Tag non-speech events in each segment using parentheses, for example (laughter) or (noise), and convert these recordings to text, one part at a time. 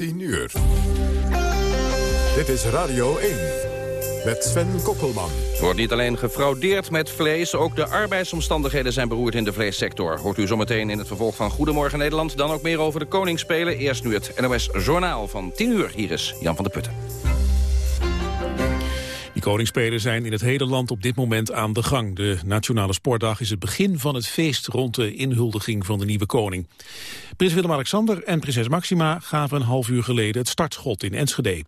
10 uur. Dit is Radio 1 met Sven Kokkelman. Wordt niet alleen gefraudeerd met vlees, ook de arbeidsomstandigheden zijn beroerd in de vleessector. Hoort u zometeen in het vervolg van Goedemorgen Nederland. Dan ook meer over de Koningsspelen. Eerst nu het NOS Journaal van 10 uur. Hier is Jan van der Putten. Die koningsspelen zijn in het hele land op dit moment aan de gang. De Nationale Sportdag is het begin van het feest rond de inhuldiging van de nieuwe koning. Prins Willem-Alexander en prinses Maxima gaven een half uur geleden het startschot in Enschede.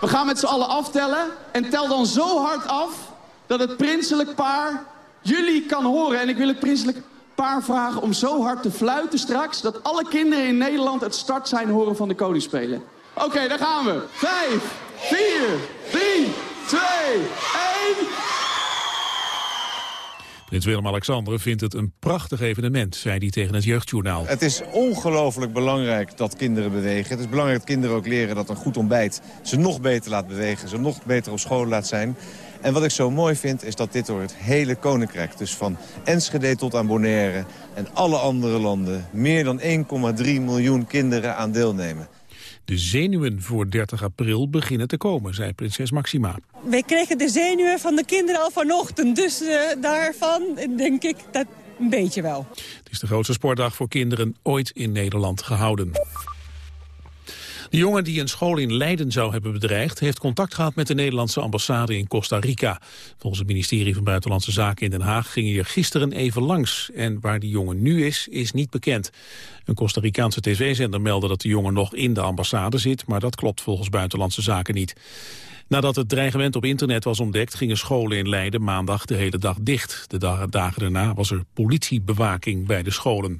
We gaan met z'n allen aftellen en tel dan zo hard af dat het prinselijk paar jullie kan horen. En ik wil het prinselijk paar vragen om zo hard te fluiten straks... dat alle kinderen in Nederland het startsein horen van de koningsspelen. Oké, daar gaan we. Vijf, vier, drie, twee, één... Prins Willem-Alexander vindt het een prachtig evenement, zei hij tegen het Jeugdjournaal. Het is ongelooflijk belangrijk dat kinderen bewegen. Het is belangrijk dat kinderen ook leren dat een goed ontbijt ze nog beter laat bewegen. Ze nog beter op school laat zijn. En wat ik zo mooi vind is dat dit door het hele koninkrijk... dus van Enschede tot aan Bonaire en alle andere landen... meer dan 1,3 miljoen kinderen aan deelnemen. De zenuwen voor 30 april beginnen te komen, zei prinses Maxima. Wij kregen de zenuwen van de kinderen al vanochtend. Dus uh, daarvan denk ik dat een beetje wel. Het is de grootste sportdag voor kinderen ooit in Nederland gehouden. De jongen die een school in Leiden zou hebben bedreigd... heeft contact gehad met de Nederlandse ambassade in Costa Rica. Volgens het ministerie van Buitenlandse Zaken in Den Haag... ging hij er gisteren even langs. En waar die jongen nu is, is niet bekend. Een Costa Ricaanse tv-zender meldde dat de jongen nog in de ambassade zit... maar dat klopt volgens Buitenlandse Zaken niet. Nadat het dreigement op internet was ontdekt... gingen scholen in Leiden maandag de hele dag dicht. De dagen daarna was er politiebewaking bij de scholen.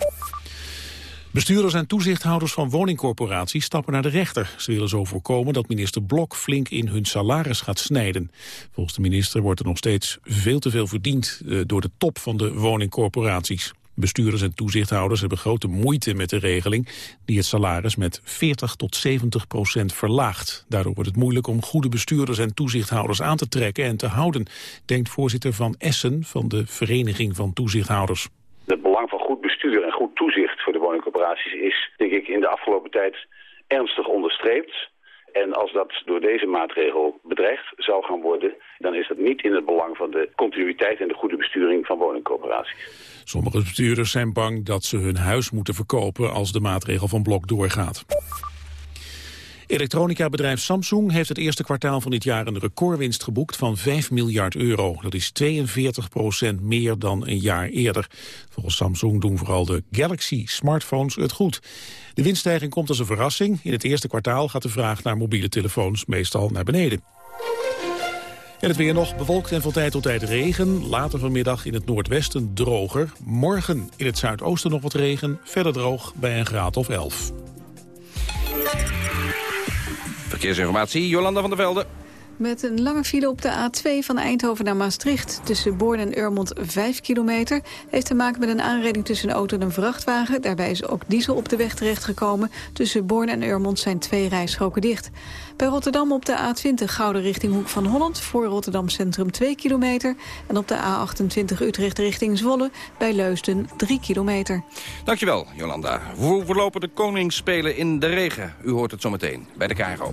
Bestuurders en toezichthouders van woningcorporaties stappen naar de rechter. Ze willen zo voorkomen dat minister Blok flink in hun salaris gaat snijden. Volgens de minister wordt er nog steeds veel te veel verdiend eh, door de top van de woningcorporaties. Bestuurders en toezichthouders hebben grote moeite met de regeling... die het salaris met 40 tot 70 procent verlaagt. Daardoor wordt het moeilijk om goede bestuurders en toezichthouders aan te trekken en te houden... denkt voorzitter van Essen van de Vereniging van Toezichthouders. Het belang van goed bestuur en goed toezicht voor de is, denk ik, in de afgelopen tijd ernstig onderstreept. En als dat door deze maatregel bedreigd zou gaan worden... dan is dat niet in het belang van de continuïteit en de goede besturing van woningcorporaties. Sommige bestuurders zijn bang dat ze hun huis moeten verkopen als de maatregel van Blok doorgaat. Elektronica-bedrijf Samsung heeft het eerste kwartaal van dit jaar een recordwinst geboekt van 5 miljard euro. Dat is 42 procent meer dan een jaar eerder. Volgens Samsung doen vooral de Galaxy-smartphones het goed. De winststijging komt als een verrassing. In het eerste kwartaal gaat de vraag naar mobiele telefoons meestal naar beneden. En het weer nog bewolkt en van tijd tot tijd regen. Later vanmiddag in het noordwesten droger. Morgen in het zuidoosten nog wat regen. Verder droog bij een graad of 11. Verkeersinformatie, Jolanda van der Velde. Met een lange file op de A2 van Eindhoven naar Maastricht... tussen Born en Urmond 5 kilometer... heeft te maken met een aanreding tussen een auto en een vrachtwagen. Daarbij is ook diesel op de weg terechtgekomen. Tussen Born en Urmond zijn twee rijstroken dicht. Bij Rotterdam op de A20 Gouden richting Hoek van Holland... voor Rotterdam Centrum 2 kilometer. En op de A28 Utrecht richting Zwolle bij Leusden 3 kilometer. Dankjewel, Jolanda. Hoe verlopen de koningsspelen in de regen? U hoort het zometeen bij de KRO.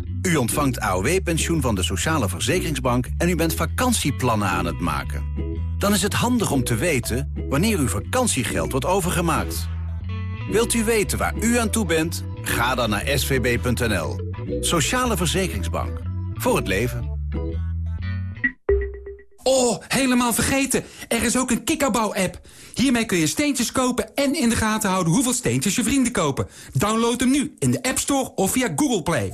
u ontvangt AOW-pensioen van de Sociale Verzekeringsbank... en u bent vakantieplannen aan het maken. Dan is het handig om te weten wanneer uw vakantiegeld wordt overgemaakt. Wilt u weten waar u aan toe bent? Ga dan naar svb.nl. Sociale Verzekeringsbank. Voor het leven. Oh, helemaal vergeten. Er is ook een kikkerbouw-app. Hiermee kun je steentjes kopen en in de gaten houden hoeveel steentjes je vrienden kopen. Download hem nu in de App Store of via Google Play.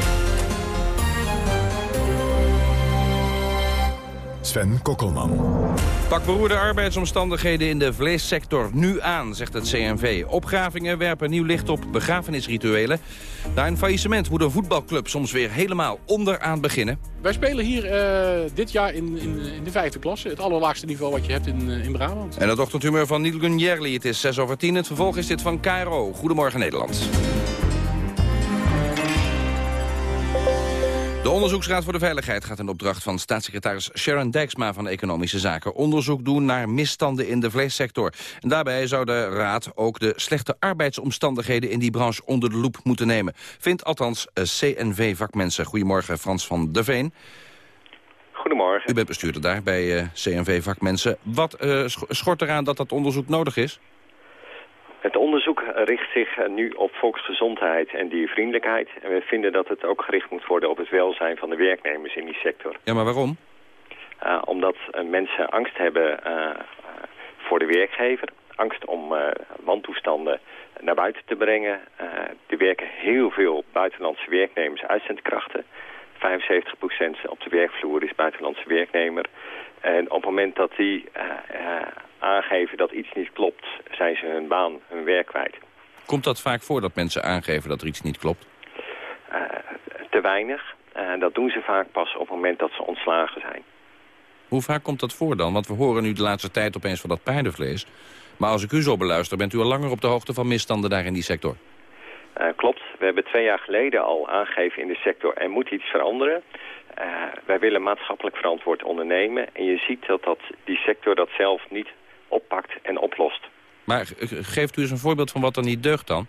Sven Kokkelman. Pak beroerde arbeidsomstandigheden in de vleessector nu aan, zegt het CNV. Opgravingen werpen nieuw licht op begrafenisrituelen. Na een faillissement moet een voetbalclub soms weer helemaal onderaan beginnen. Wij spelen hier eh, dit jaar in, in, in, de vijfde klasse. Het allerlaagste niveau wat je hebt in, uh, in Brabant. En het ochtendhumeur van Niel Gunjerli. Het is 6 over 10. Het vervolg is dit van KRO. Goedemorgen Nederland. De Onderzoeksraad voor de Veiligheid gaat in opdracht van staatssecretaris Sharon Dijksma van Economische Zaken onderzoek doen naar misstanden in de vleessector. En daarbij zou de raad ook de slechte arbeidsomstandigheden in die branche onder de loep moeten nemen. Vindt althans eh, CNV-vakmensen. Goedemorgen Frans van der Veen. Goedemorgen. U bent bestuurder daar bij uh, CNV-vakmensen. Wat uh, schort eraan dat dat onderzoek nodig is? Het onderzoek richt zich nu op volksgezondheid en diervriendelijkheid. En we vinden dat het ook gericht moet worden op het welzijn van de werknemers in die sector. Ja, maar waarom? Uh, omdat uh, mensen angst hebben uh, voor de werkgever. Angst om wantoestanden naar buiten te brengen. er werken heel veel buitenlandse werknemers, uitzendkrachten. 75% op de werkvloer is buitenlandse werknemer. En op het moment dat die aangeven dat iets niet klopt, zijn ze hun baan, hun werk kwijt. Komt dat vaak voor dat mensen aangeven dat er iets niet klopt? Uh, te weinig. Uh, dat doen ze vaak pas op het moment dat ze ontslagen zijn. Hoe vaak komt dat voor dan? Want we horen nu de laatste tijd opeens van dat paardenvlees. Maar als ik u zo beluister, bent u al langer op de hoogte van misstanden daar in die sector? Uh, klopt. We hebben twee jaar geleden al aangegeven in de sector... er moet iets veranderen. Uh, wij willen maatschappelijk verantwoord ondernemen. En je ziet dat, dat die sector dat zelf niet oppakt en oplost. Maar geeft u eens een voorbeeld van wat er niet deugt dan?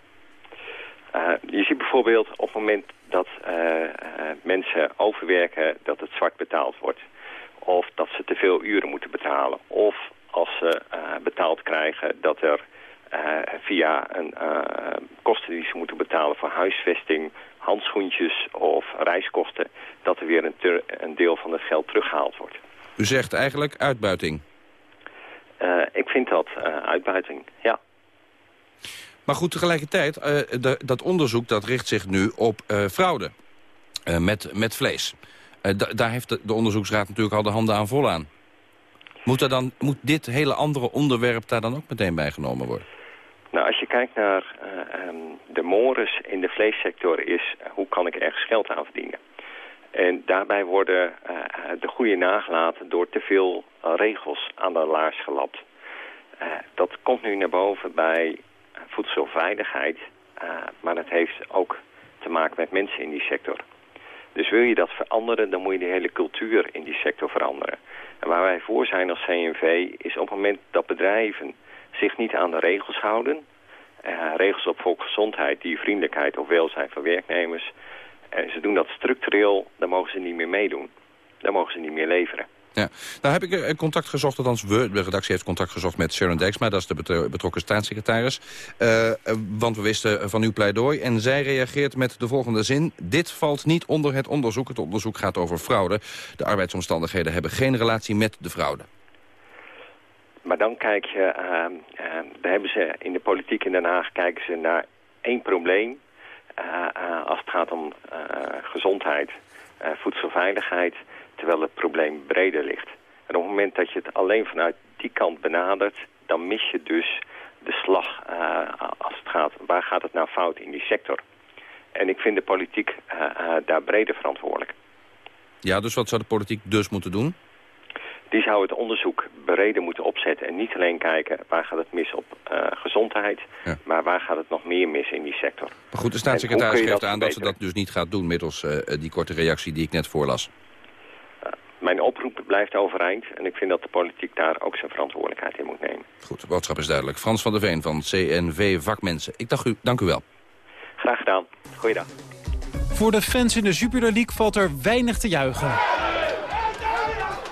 Uh, je ziet bijvoorbeeld op het moment dat uh, uh, mensen overwerken dat het zwart betaald wordt. Of dat ze te veel uren moeten betalen. Of als ze betaald krijgen dat er via een kosten die ze moeten betalen voor huisvesting, handschoentjes of reiskosten, dat er weer een, een deel van het geld teruggehaald wordt. U zegt eigenlijk uitbuiting? Uh, ik vind dat uh, uitbuiting, ja. Maar goed, tegelijkertijd, uh, de, dat onderzoek dat richt zich nu op fraude met, met vlees. daar heeft de, de, onderzoeksraad natuurlijk al de handen aan vol aan. Moet, er dan, moet dit hele andere onderwerp daar dan ook meteen bij genomen worden? Nou, als je kijkt naar um, de mores in de vleessector is... hoe kan ik ergens geld aan verdienen? En daarbij worden uh, de goede nagelaten door te veel regels aan de laars gelapt. Dat komt nu naar boven bij voedselveiligheid, maar dat heeft ook te maken met mensen in die sector. Dus wil je dat veranderen, dan moet je de hele cultuur in die sector veranderen. En waar wij voor zijn als CNV is op het moment dat bedrijven zich niet aan de regels houden... regels op volksgezondheid, diervriendelijkheid of welzijn van werknemers en ze doen dat structureel, dan mogen ze niet meer meedoen. Dan mogen ze niet meer leveren. Ja, nou heb ik contact gezocht, althans we, de redactie heeft contact gezocht met Sharon Dijksma, dat is de betrokken staatssecretaris. Uh, want we wisten van uw pleidooi en zij reageert met de volgende zin. Dit valt niet onder het onderzoek. Het onderzoek gaat over fraude. De arbeidsomstandigheden hebben geen relatie met de fraude. Maar dan kijk je, uh, uh, daar hebben ze in de politiek in Den Haag kijken ze naar één probleem uh, uh, als het gaat om uh, gezondheid, voedselveiligheid, terwijl het probleem breder ligt. En op het moment dat je het alleen vanuit die kant benadert, dan mis je dus de slag als het gaat, waar gaat het nou fout in die sector. En ik vind de politiek daar breder verantwoordelijk. Ja, dus wat zou de politiek dus moeten doen? Die zou het onderzoek breder moeten opzetten. En niet alleen kijken waar gaat het mis op uh, gezondheid, ja. maar waar gaat het nog meer mis in die sector. Maar goed, de staatssecretaris geeft dat aan dat ze dat dus niet gaat doen middels uh, die korte reactie die ik net voorlas. Uh, mijn oproep blijft overeind. En ik vind dat de politiek daar ook zijn verantwoordelijkheid in moet nemen. Goed, de boodschap is duidelijk. Frans van der Veen van CNV Vakmensen. Ik dank u, dank u wel. Graag gedaan. Goeiedag. Voor de fans in de Jupiler League valt er weinig te juichen.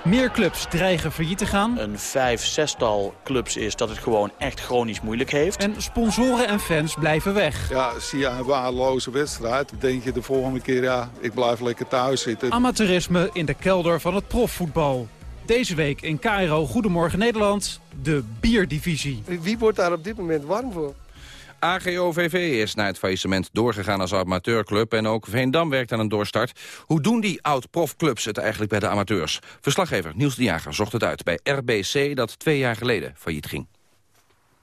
Meer clubs dreigen failliet te gaan. Een vijf, zestal clubs is dat het gewoon echt chronisch moeilijk heeft. En sponsoren en fans blijven weg. Ja, zie je een waardeloze wedstrijd, denk je de volgende keer, ja, ik blijf lekker thuis zitten. Amateurisme in de kelder van het profvoetbal. Deze week in KRO Goedemorgen Nederland, de bierdivisie. Wie wordt daar op dit moment warm voor? AGOVV is na het faillissement doorgegaan als amateurclub... en ook Veendam werkt aan een doorstart. Hoe doen die oud-profclubs het eigenlijk bij de amateurs? Verslaggever Niels de Jager zocht het uit bij RBC... dat twee jaar geleden failliet ging.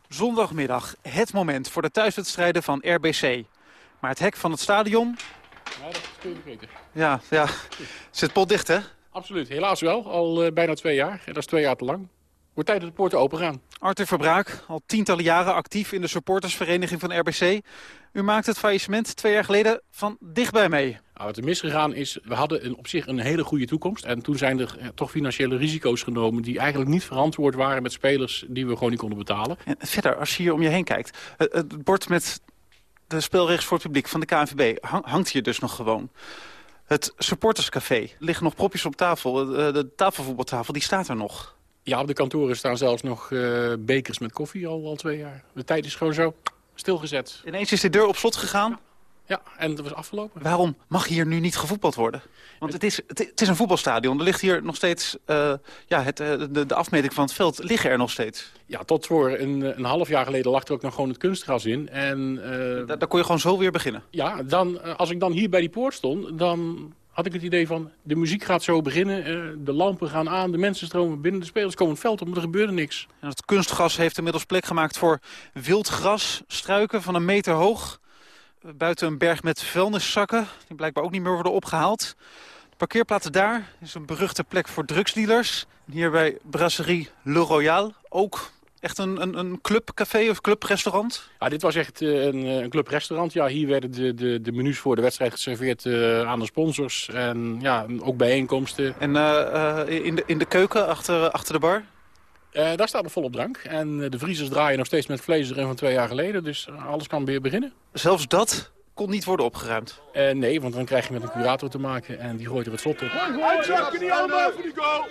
Zondagmiddag, het moment voor de thuiswedstrijden van RBC. Maar het hek van het stadion... Ja, dat is kun je vergeten. Ja, ja. zit potdicht, hè? Absoluut, helaas wel. Al uh, bijna twee jaar. En dat is twee jaar te lang. Wordt tijd dat de poorten open gaan. Arthur Verbraak, al tientallen jaren actief in de supportersvereniging van RBC. U maakt het faillissement twee jaar geleden van dichtbij mee. Nou, wat er misgegaan is, we hadden een, op zich een hele goede toekomst. En toen zijn er ja, toch financiële risico's genomen... die eigenlijk niet verantwoord waren met spelers die we gewoon niet konden betalen. En verder, als je hier om je heen kijkt... het, het bord met de spelregels voor het publiek van de KNVB hangt hier dus nog gewoon. Het supporterscafé liggen nog propjes op tafel. De, de tafelvoetbaltafel, die staat er nog. Ja, op de kantoren staan zelfs nog uh, bekers met koffie al, al twee jaar. De tijd is gewoon zo stilgezet. Ineens is de deur op slot gegaan? Ja, en het was afgelopen. Waarom mag hier nu niet gevoetbald worden? Want het is, het, is een voetbalstadion. Er ligt hier nog steeds... Uh, ja, het, de, de afmeting van het veld liggen er nog steeds. Ja, tot voor een, een half jaar geleden lag er ook nog gewoon het kunstgras in. En, uh, daar, daar kon je gewoon zo weer beginnen? Ja, dan, als ik dan hier bij die poort stond... dan had ik het idee van, de muziek gaat zo beginnen, de lampen gaan aan, de mensen stromen binnen, de spelers komen het veld op, maar er gebeurde niks. En het kunstgras heeft inmiddels plek gemaakt voor wild gras, struiken van een meter hoog. Buiten een berg met vuilniszakken, die blijkbaar ook niet meer worden opgehaald. De parkeerplaats daar is een beruchte plek voor drugsdealers. Hier bij Brasserie Le Royal ook Echt een, een, een clubcafé of clubrestaurant? Ja, dit was echt uh, een, een clubrestaurant. Ja, hier werden de, de, de menus voor de wedstrijd geserveerd uh, aan de sponsors. En ja, ook bijeenkomsten. En uh, in, de, in de keuken achter, achter de bar? daar staat er volop drank. En de vriezers draaien nog steeds met vlees erin van twee jaar geleden. Dus alles kan weer beginnen. Zelfs dat kon niet worden opgeruimd? nee, want dan krijg je met een curator te maken en die gooit er het slot op. Uitzakken niet allemaal voor die goal!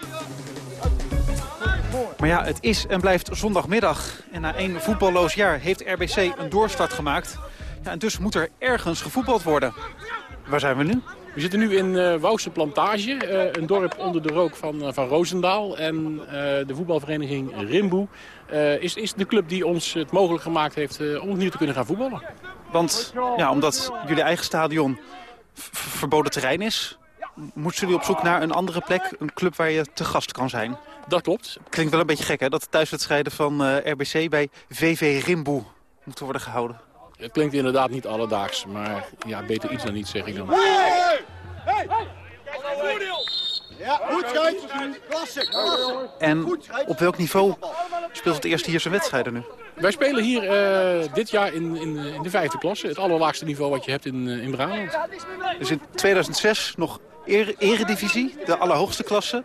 Maar ja, het is en blijft zondagmiddag. En na één voetballoos jaar heeft RBC een doorstart gemaakt. Ja, en dus moet er ergens gevoetbald worden. Waar zijn we nu? We zitten nu in uh, Wouwse Plantage, uh, een dorp onder de rook van, uh, van Roosendaal. En de voetbalvereniging Rimboe is, is de club die ons het mogelijk gemaakt heeft om opnieuw te kunnen gaan voetballen. Want ja, omdat jullie eigen stadion verboden terrein is, moeten jullie op zoek naar een andere plek, een club waar je te gast kan zijn? Dat klopt. Klinkt wel een beetje gek hè, dat de thuiswedstrijden van uh, RBC bij VV Rimboe moeten worden gehouden. Het klinkt inderdaad niet alledaags, maar ja, beter iets dan niets zeg ik dan. Hey! Hey! Ja, goed Klasse, En op welk niveau speelt het eerste hier zijn wedstrijden nu? Wij spelen hier uh, dit jaar in, in, in, de vijfde klasse. Het allerlaagste niveau wat je hebt in, in Brabant. Dus in 2006 nog er, eredivisie, de allerhoogste klasse.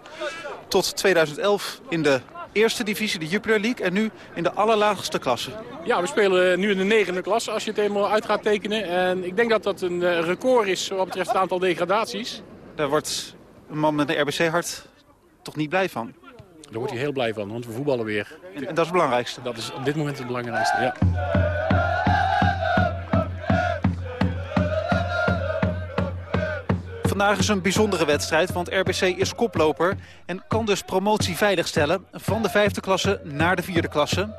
Tot 2011 in de eerste divisie, de Jupiler League. En nu in de allerlaagste klasse. Ja, we spelen nu in de negende klasse als je het helemaal uit gaat tekenen. En ik denk dat dat een record is wat betreft het aantal degradaties. Daar wordt een man met een RBC-hart toch niet blij van. Daar wordt hij heel blij van, want we voetballen weer. En, en dat is het belangrijkste? Dat is op dit moment het belangrijkste, ja. Vandaag is een bijzondere wedstrijd, want RBC is koploper... en kan dus promotie veiligstellen van de vijfde klasse naar de vierde klasse.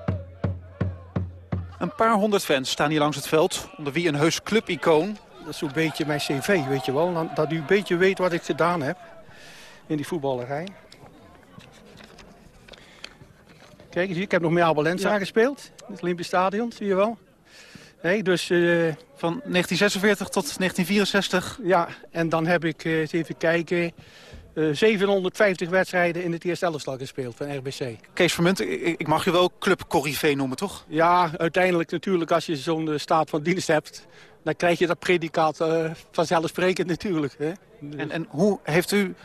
Een paar honderd fans staan hier langs het veld, onder wie een heus clubicoon. Dat is zo'n beetje mijn cv, weet je wel. Dat u een beetje weet wat ik gedaan heb in die voetballerij. Kijk eens, ik heb nog met Abel ja. gespeeld. In het Olympisch Stadion, zie je wel. Nee, dus, uh, Van 1946 tot 1964? Ja, en dan heb ik, uh, eens even kijken... Uh, 750 wedstrijden in het eerste elftal gespeeld van RBC. Kees Vermunt, ik, ik mag je wel club Corrivé noemen, toch? Ja, uiteindelijk natuurlijk als je zo'n staat van dienst hebt... dan krijg je dat predicaat vanzelfsprekend natuurlijk. Hè? En, en hoe heeft u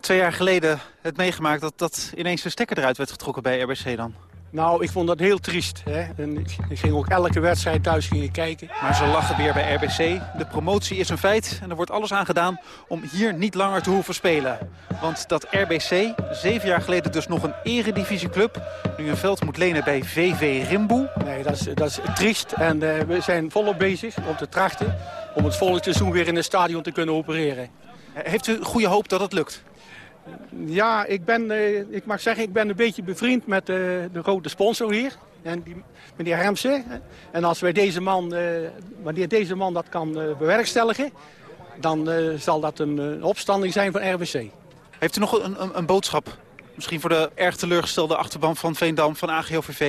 twee jaar geleden het meegemaakt dat, dat ineens de stekker eruit werd getrokken bij RBC dan? Nou, ik vond dat heel triest. Hè? En ik, ging ook elke wedstrijd thuis gingen kijken. Maar ze lachen weer bij RBC. De promotie is een feit en er wordt alles aan gedaan om hier niet langer te hoeven spelen. Want dat RBC, zeven jaar geleden dus nog een eredivisieclub... nu een veld moet lenen bij VV Rimboe. Nee, dat is, dat is triest. En uh, we zijn volop bezig om te trachten... om het volgende seizoen weer in het stadion te kunnen opereren. Heeft u goede hoop dat het lukt? Ja, ik, ben, uh, ik mag zeggen, ik ben een beetje bevriend met uh, de rode sponsor hier. En die, meneer Remsen. En als wij deze man, uh, wanneer deze man dat kan bewerkstelligen... dan zal dat een opstanding zijn van RWC. Heeft u nog een, een, een, boodschap? Misschien voor de erg teleurgestelde achterban van Veendam, van AGOVV.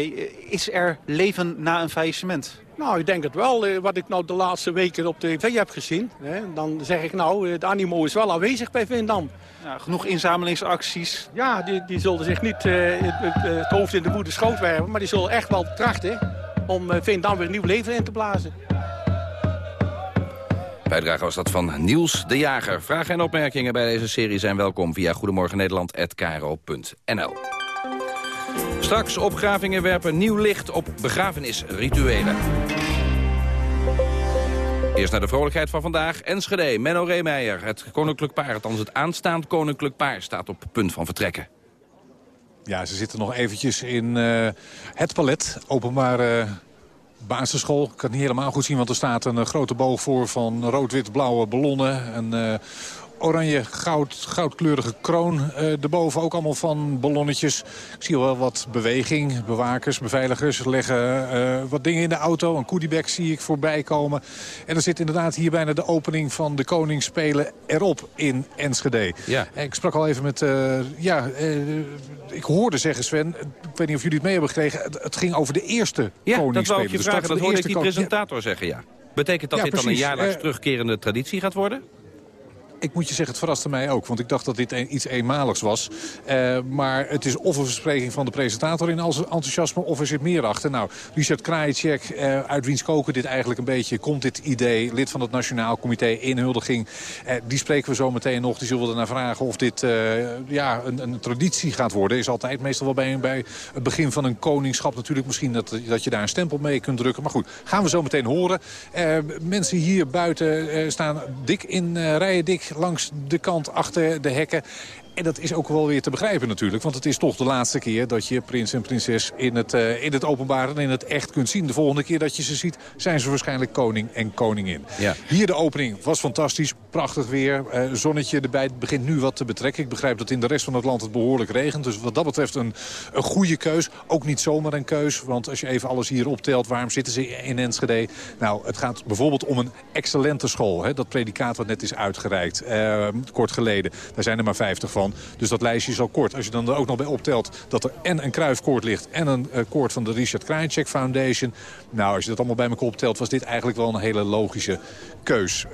Is er leven na een faillissement? Nou, ik denk het wel. Wat ik nou de laatste weken op tv heb gezien. Hè, dan zeg ik nou, het animo is wel aanwezig bij Veendam. Ja, genoeg inzamelingsacties. Ja, die, die zullen zich niet uh, het, het, hoofd in de moeder schoot werpen. Maar die zullen echt wel trachten om Veendam weer nieuw leven in te blazen. Bijdrage was dat van Niels de Jager. Vragen en opmerkingen bij deze serie zijn welkom via goedemorgennederland.nl. Straks opgravingen werpen nieuw licht op begrafenisrituelen. Eerst naar de vrolijkheid van vandaag. Enschede, Menno Reemeijer. Het koninklijk paar, althans het aanstaand koninklijk paar... staat op punt van vertrekken. Ja, ze zitten nog eventjes in uh, het palet. Openbare basisschool. Ik kan het niet helemaal goed zien, want er staat een grote boog voor... van rood-wit-blauwe ballonnen. Een uh, oranje goud, goudkleurige kroon. Uh, erboven ook allemaal van ballonnetjes. Ik zie wel wat beweging. Bewakers, beveiligers leggen uh, wat dingen in de auto. Een koediebek zie ik voorbij komen. En er zit inderdaad hier bijna de opening van de Koningsspelen erop in Enschede. Ja. Ik sprak al even met... Uh, ja, ik hoorde zeggen Sven, ik weet niet of jullie het mee hebben gekregen... het, het ging over de eerste ja, Koningsspelen. dat wou ik je Dus. Dat hoorde ik die presentator zeggen, ja. Betekent dat Ja, dit dan een jaarlijks Eh, terugkerende traditie gaat worden? Ik moet je zeggen, het verraste mij ook. Want ik dacht dat dit iets eenmaligs was. Eh, maar het is of een verspreking van de presentator in al zijn enthousiasme... of er zit meer achter. Nou, Richard Krajicek, eh, uit wiens koken dit eigenlijk een beetje komt, dit idee. Lid van het Nationaal Comité Inhuldiging. Eh, die spreken we zo meteen nog. Die zullen we ernaar vragen of dit ja, een, een traditie gaat worden. Is altijd meestal wel bij, bij het begin van een koningschap natuurlijk. Misschien dat, dat je daar een stempel mee kunt drukken. Maar goed, gaan we zo meteen horen. Mensen hier buiten staan dik in rijen dik langs de kant achter de hekken. En dat is ook wel weer te begrijpen natuurlijk. Want het is toch de laatste keer dat je prins en prinses in het, eh, in het openbaar en in het echt kunt zien. De volgende keer dat je ze ziet zijn ze waarschijnlijk koning en koningin. Ja. Hier de opening was fantastisch. Prachtig weer. Eh, zonnetje erbij. Het begint nu wat te betrekken. Ik begrijp dat in de rest van het land het behoorlijk regent. Dus wat dat betreft een, een goede keus. Ook niet zomaar een keus. Want als je even alles hier optelt, waarom zitten ze in Enschede? Nou, het gaat bijvoorbeeld om een excellente school. Hè? Dat predicaat wat net is uitgereikt. eh, kort geleden. Daar zijn er maar 50 van. Dus dat lijstje is al kort. Als je dan er ook nog bij optelt dat er en een kruifkoord ligt... en een eh, koord van de Richard Krajicek Foundation. Nou, als je dat allemaal bij elkaar optelt... was dit eigenlijk wel een hele logische keus.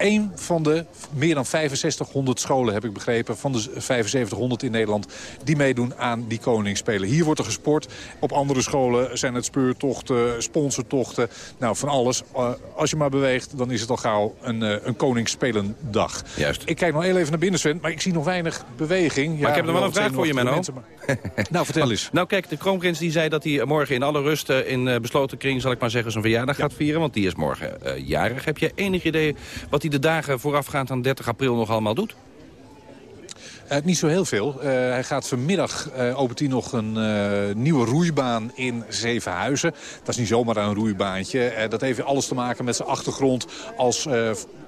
Een van de meer dan 6500 scholen, heb ik begrepen... van de 7500 in Nederland, die meedoen aan die Koningsspelen. Hier wordt er gesport. Op andere scholen zijn het speurtochten, sponsortochten. Nou, van alles. Eh, als je maar beweegt, dan is het al gauw een, eh, een Koningsspelendag. Juist. Ik kijk nog heel even naar binnen, Sven, maar ik zie nog weinig beweging. Maar ik heb nog wel een vraag voor je, Menno. mensen, maar- (laughs) nou, vertel eens. Nou kijk, de kroonprins die zei dat hij morgen in alle rust eh, in eh, besloten kring, zal ik maar zeggen, zijn verjaardag gaat vieren. Want die is morgen eh, jarig. Heb je enig idee wat hij de dagen voorafgaand aan 30 april nog allemaal doet? Eh, niet zo heel veel. Eh, hij gaat vanmiddag eh, opent hij nog een nieuwe roeibaan in Zevenhuizen. Dat is niet zomaar een roeibaantje. Dat heeft alles te maken met zijn achtergrond als,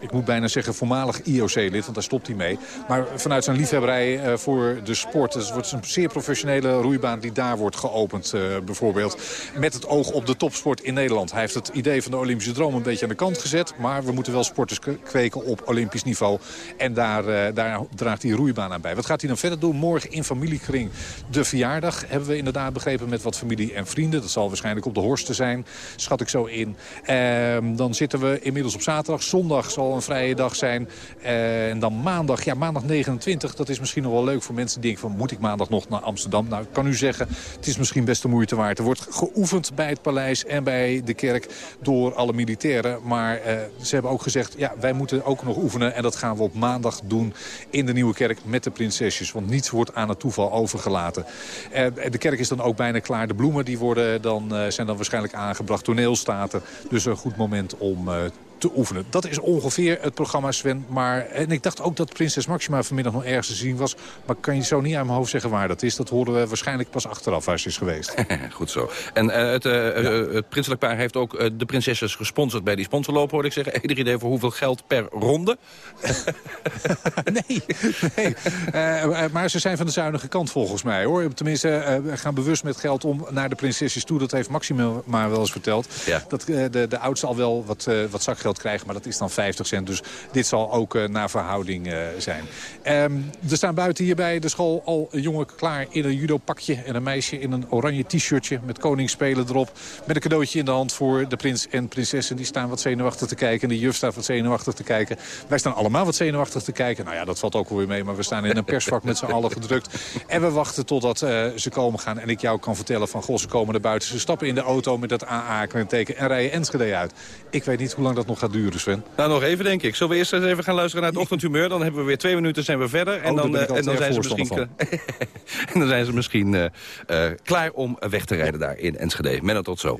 ik moet bijna zeggen, voormalig IOC-lid. Want daar stopt hij mee. Maar vanuit zijn liefhebberij voor de sport. Dus het wordt een zeer professionele roeibaan die daar wordt geopend, bijvoorbeeld. Met het oog op de topsport in Nederland. Hij heeft het idee van de Olympische droom een beetje aan de kant gezet. Maar we moeten wel sporters kweken op Olympisch niveau. En daar, daar draagt hij roeibaan aan bij. Wat gaat hij dan verder doen? Morgen in familiekring de verjaardag. Hebben we inderdaad begrepen met wat familie en vrienden. Dat zal waarschijnlijk op de Horsten zijn. Schat ik zo in. Ehm, dan zitten we inmiddels op zaterdag. Zondag zal een vrije dag zijn. Eh, en dan maandag. Ja, maandag 29. Dat is misschien nog wel leuk voor mensen die denken van... moet ik maandag nog naar Amsterdam? Nou, ik kan u zeggen, het is misschien best de moeite waard. Er wordt geoefend bij het paleis en bij de kerk door alle militairen. Maar eh, ze hebben ook gezegd, ja, wij moeten ook nog oefenen. En dat gaan we op maandag doen in de Nieuwe Kerk met de prinsesjes. Want niets wordt aan het toeval overgelaten. Eh, de kerk is dan ook bijna klaar. De bloemen die worden dan, eh, zijn dan waarschijnlijk aangebracht. Toneelstaten. Dus een goed moment om eh, te oefenen. Dat is ongeveer het programma, Sven. Maar, en ik dacht ook dat prinses Maxima vanmiddag nog ergens te zien was. Maar kan je zo niet uit mijn hoofd zeggen waar dat is. Dat horen we waarschijnlijk pas achteraf waar ze is geweest. (laughs) Goed zo. En uh, het, uh, het prinselijk paar heeft ook de prinsesses gesponsord bij die sponsorloop, hoorde ik zeggen. (laughs) Ieder idee voor hoeveel geld per ronde? (laughs) nee, nee. maar ze zijn van de zuinige kant volgens mij, hoor. Tenminste, we gaan bewust met geld om naar de prinsesjes toe. Dat heeft Maxima maar wel eens verteld. Ja. Dat de, de oudste al wel wat, wat zakgeld krijgen. Maar dat is dan 50 cent. Dus dit zal ook uh, naar verhouding uh, zijn. Um, er staan buiten hier bij de school al een jongen klaar in een judo-pakje. En een meisje in een oranje t-shirtje met koningsspelen erop. Met een cadeautje in de hand voor de prins en prinsessen. Die staan wat zenuwachtig te kijken. En de juf staat wat zenuwachtig te kijken. Wij staan allemaal wat zenuwachtig te kijken. Nou ja, dat valt ook weer mee. Maar we staan in een persvak met z'n allen gedrukt. En we wachten totdat uh, ze komen gaan. En ik jou kan vertellen van, goh, ze komen naar buiten. Ze stappen in de auto met dat AA-teken en rijden Enschede uit. Ik weet niet hoe lang dat nog gaat duren, Sven. Nou, nog even denk ik. Zullen we eerst eens even gaan luisteren naar het ochtendhumeur? Dan hebben we weer twee minuten, zijn we verder. En oh, dan, uh, (laughs) en dan zijn ze misschien, en dan zijn ze misschien uh, uh, klaar om weg te rijden daar in Enschede. Menno, tot zo.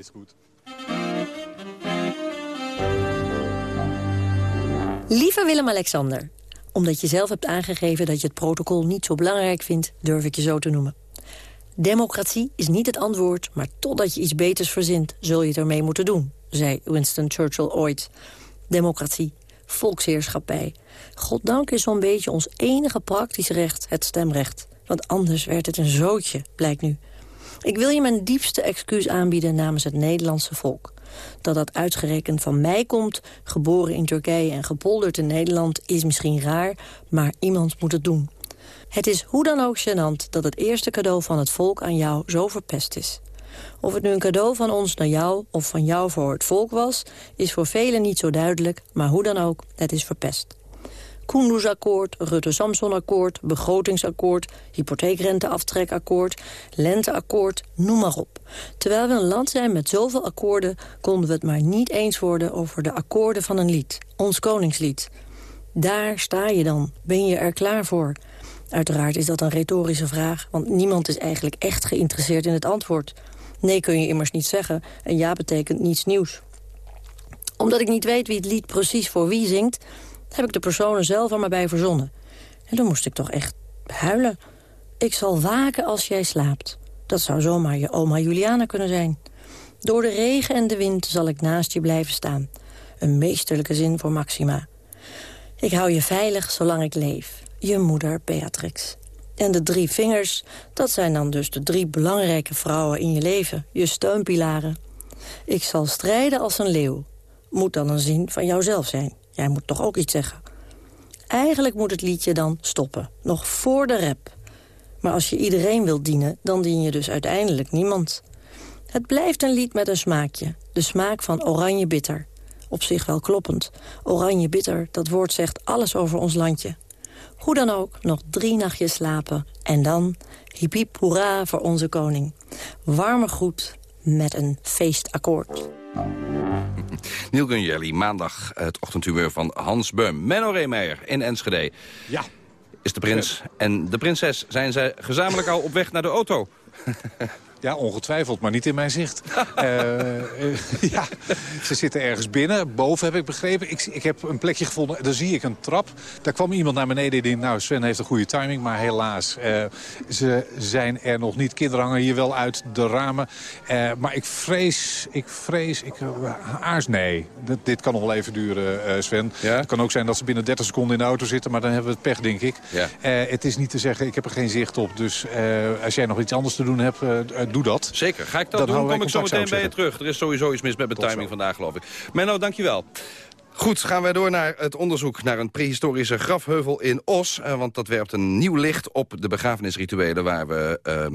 Lieve Willem-Alexander, omdat je zelf hebt aangegeven dat je het protocol niet zo belangrijk vindt, durf ik je zo te noemen. Democratie is niet het antwoord, maar totdat je iets beters verzint, zul je het ermee moeten doen, zei Winston Churchill ooit. Democratie, volksheerschappij. Goddank is zo'n beetje ons enige praktisch recht het stemrecht. Want anders werd het een zootje, blijkt nu. Ik wil je mijn diepste excuus aanbieden namens het Nederlandse volk. Dat dat uitgerekend van mij komt, geboren in Turkije en gepolderd in Nederland... is misschien raar, maar iemand moet het doen. Het is hoe dan ook gênant dat het eerste cadeau van het volk aan jou zo verpest is. Of het nu een cadeau van ons naar jou of van jou voor het volk was... is voor velen niet zo duidelijk, maar hoe dan ook, het is verpest. Koendersakkoord, Rutte-Samson-akkoord, begrotingsakkoord... hypotheekrenteaftrekakkoord, lenteakkoord, noem maar op. Terwijl we een land zijn met zoveel akkoorden... konden we het maar niet eens worden over de akkoorden van een lied. Ons koningslied. Daar sta je dan. Ben je er klaar voor? Uiteraard is dat een retorische vraag... want niemand is eigenlijk echt geïnteresseerd in het antwoord. Nee kun je immers niet zeggen en ja betekent niets nieuws. Omdat ik niet weet wie het lied precies voor wie zingt... heb ik de personen zelf er maar bij verzonnen. En dan moest ik toch echt huilen. Ik zal waken als jij slaapt. Dat zou zomaar je oma Juliana kunnen zijn. Door de regen en de wind zal ik naast je blijven staan. Een meesterlijke zin voor Maxima. Ik hou je veilig zolang ik leef. Je moeder Beatrix. En de drie vingers, dat zijn dan dus de drie belangrijke vrouwen in je leven. Je steunpilaren. Ik zal strijden als een leeuw. Moet dan een zin van jouzelf zijn. Jij moet toch ook iets zeggen. Eigenlijk moet het liedje dan stoppen. Nog voor de rap. Maar als je iedereen wilt dienen, dan dien je dus uiteindelijk niemand. Het blijft een lied met een smaakje. De smaak van oranje bitter. Op zich wel kloppend. Oranje bitter, dat woord zegt alles over ons landje. Hoe dan ook, nog drie nachtjes slapen. En dan, hiep hiep hoera voor onze koning. Warme groet met een feestakkoord. (laughs) Neil Gunjelli, maandag het ochtendhumeur van Hans Beum. Menno Reemeijer in Enschede. Ja. Is de prins en de prinses, zijn zij gezamenlijk al op weg naar de auto? (laughs) Ja, ongetwijfeld, maar niet in mijn zicht. uh, (laughs) uh, ja, ze zitten ergens binnen. Boven heb ik begrepen. Ik, ik heb een plekje gevonden. Daar zie ik een trap. Daar kwam iemand naar beneden die nou, Sven heeft een goede timing, maar helaas. Uh, ze zijn er nog niet. Kinderen hangen hier wel uit de ramen. maar ik vrees, ik vrees, ik aars, nee. Dit, dit kan nog wel even duren, Sven. Ja? Het kan ook zijn dat ze binnen 30 seconden in de auto zitten... maar dan hebben we het pech, denk ik. Ja. het is niet te zeggen, ik heb er geen zicht op. Dus als jij nog iets anders te doen hebt doe dat. Zeker. Ga ik dat Dan doen, kom ik zo meteen bij je terug. Er is sowieso iets mis met mijn Tot timing zo. vandaag, geloof ik. Menno, dankjewel. Goed, gaan wij door naar het onderzoek naar een prehistorische grafheuvel in Os. Eh, want dat werpt een nieuw licht op de begrafenisrituelen... waar we eh, eh,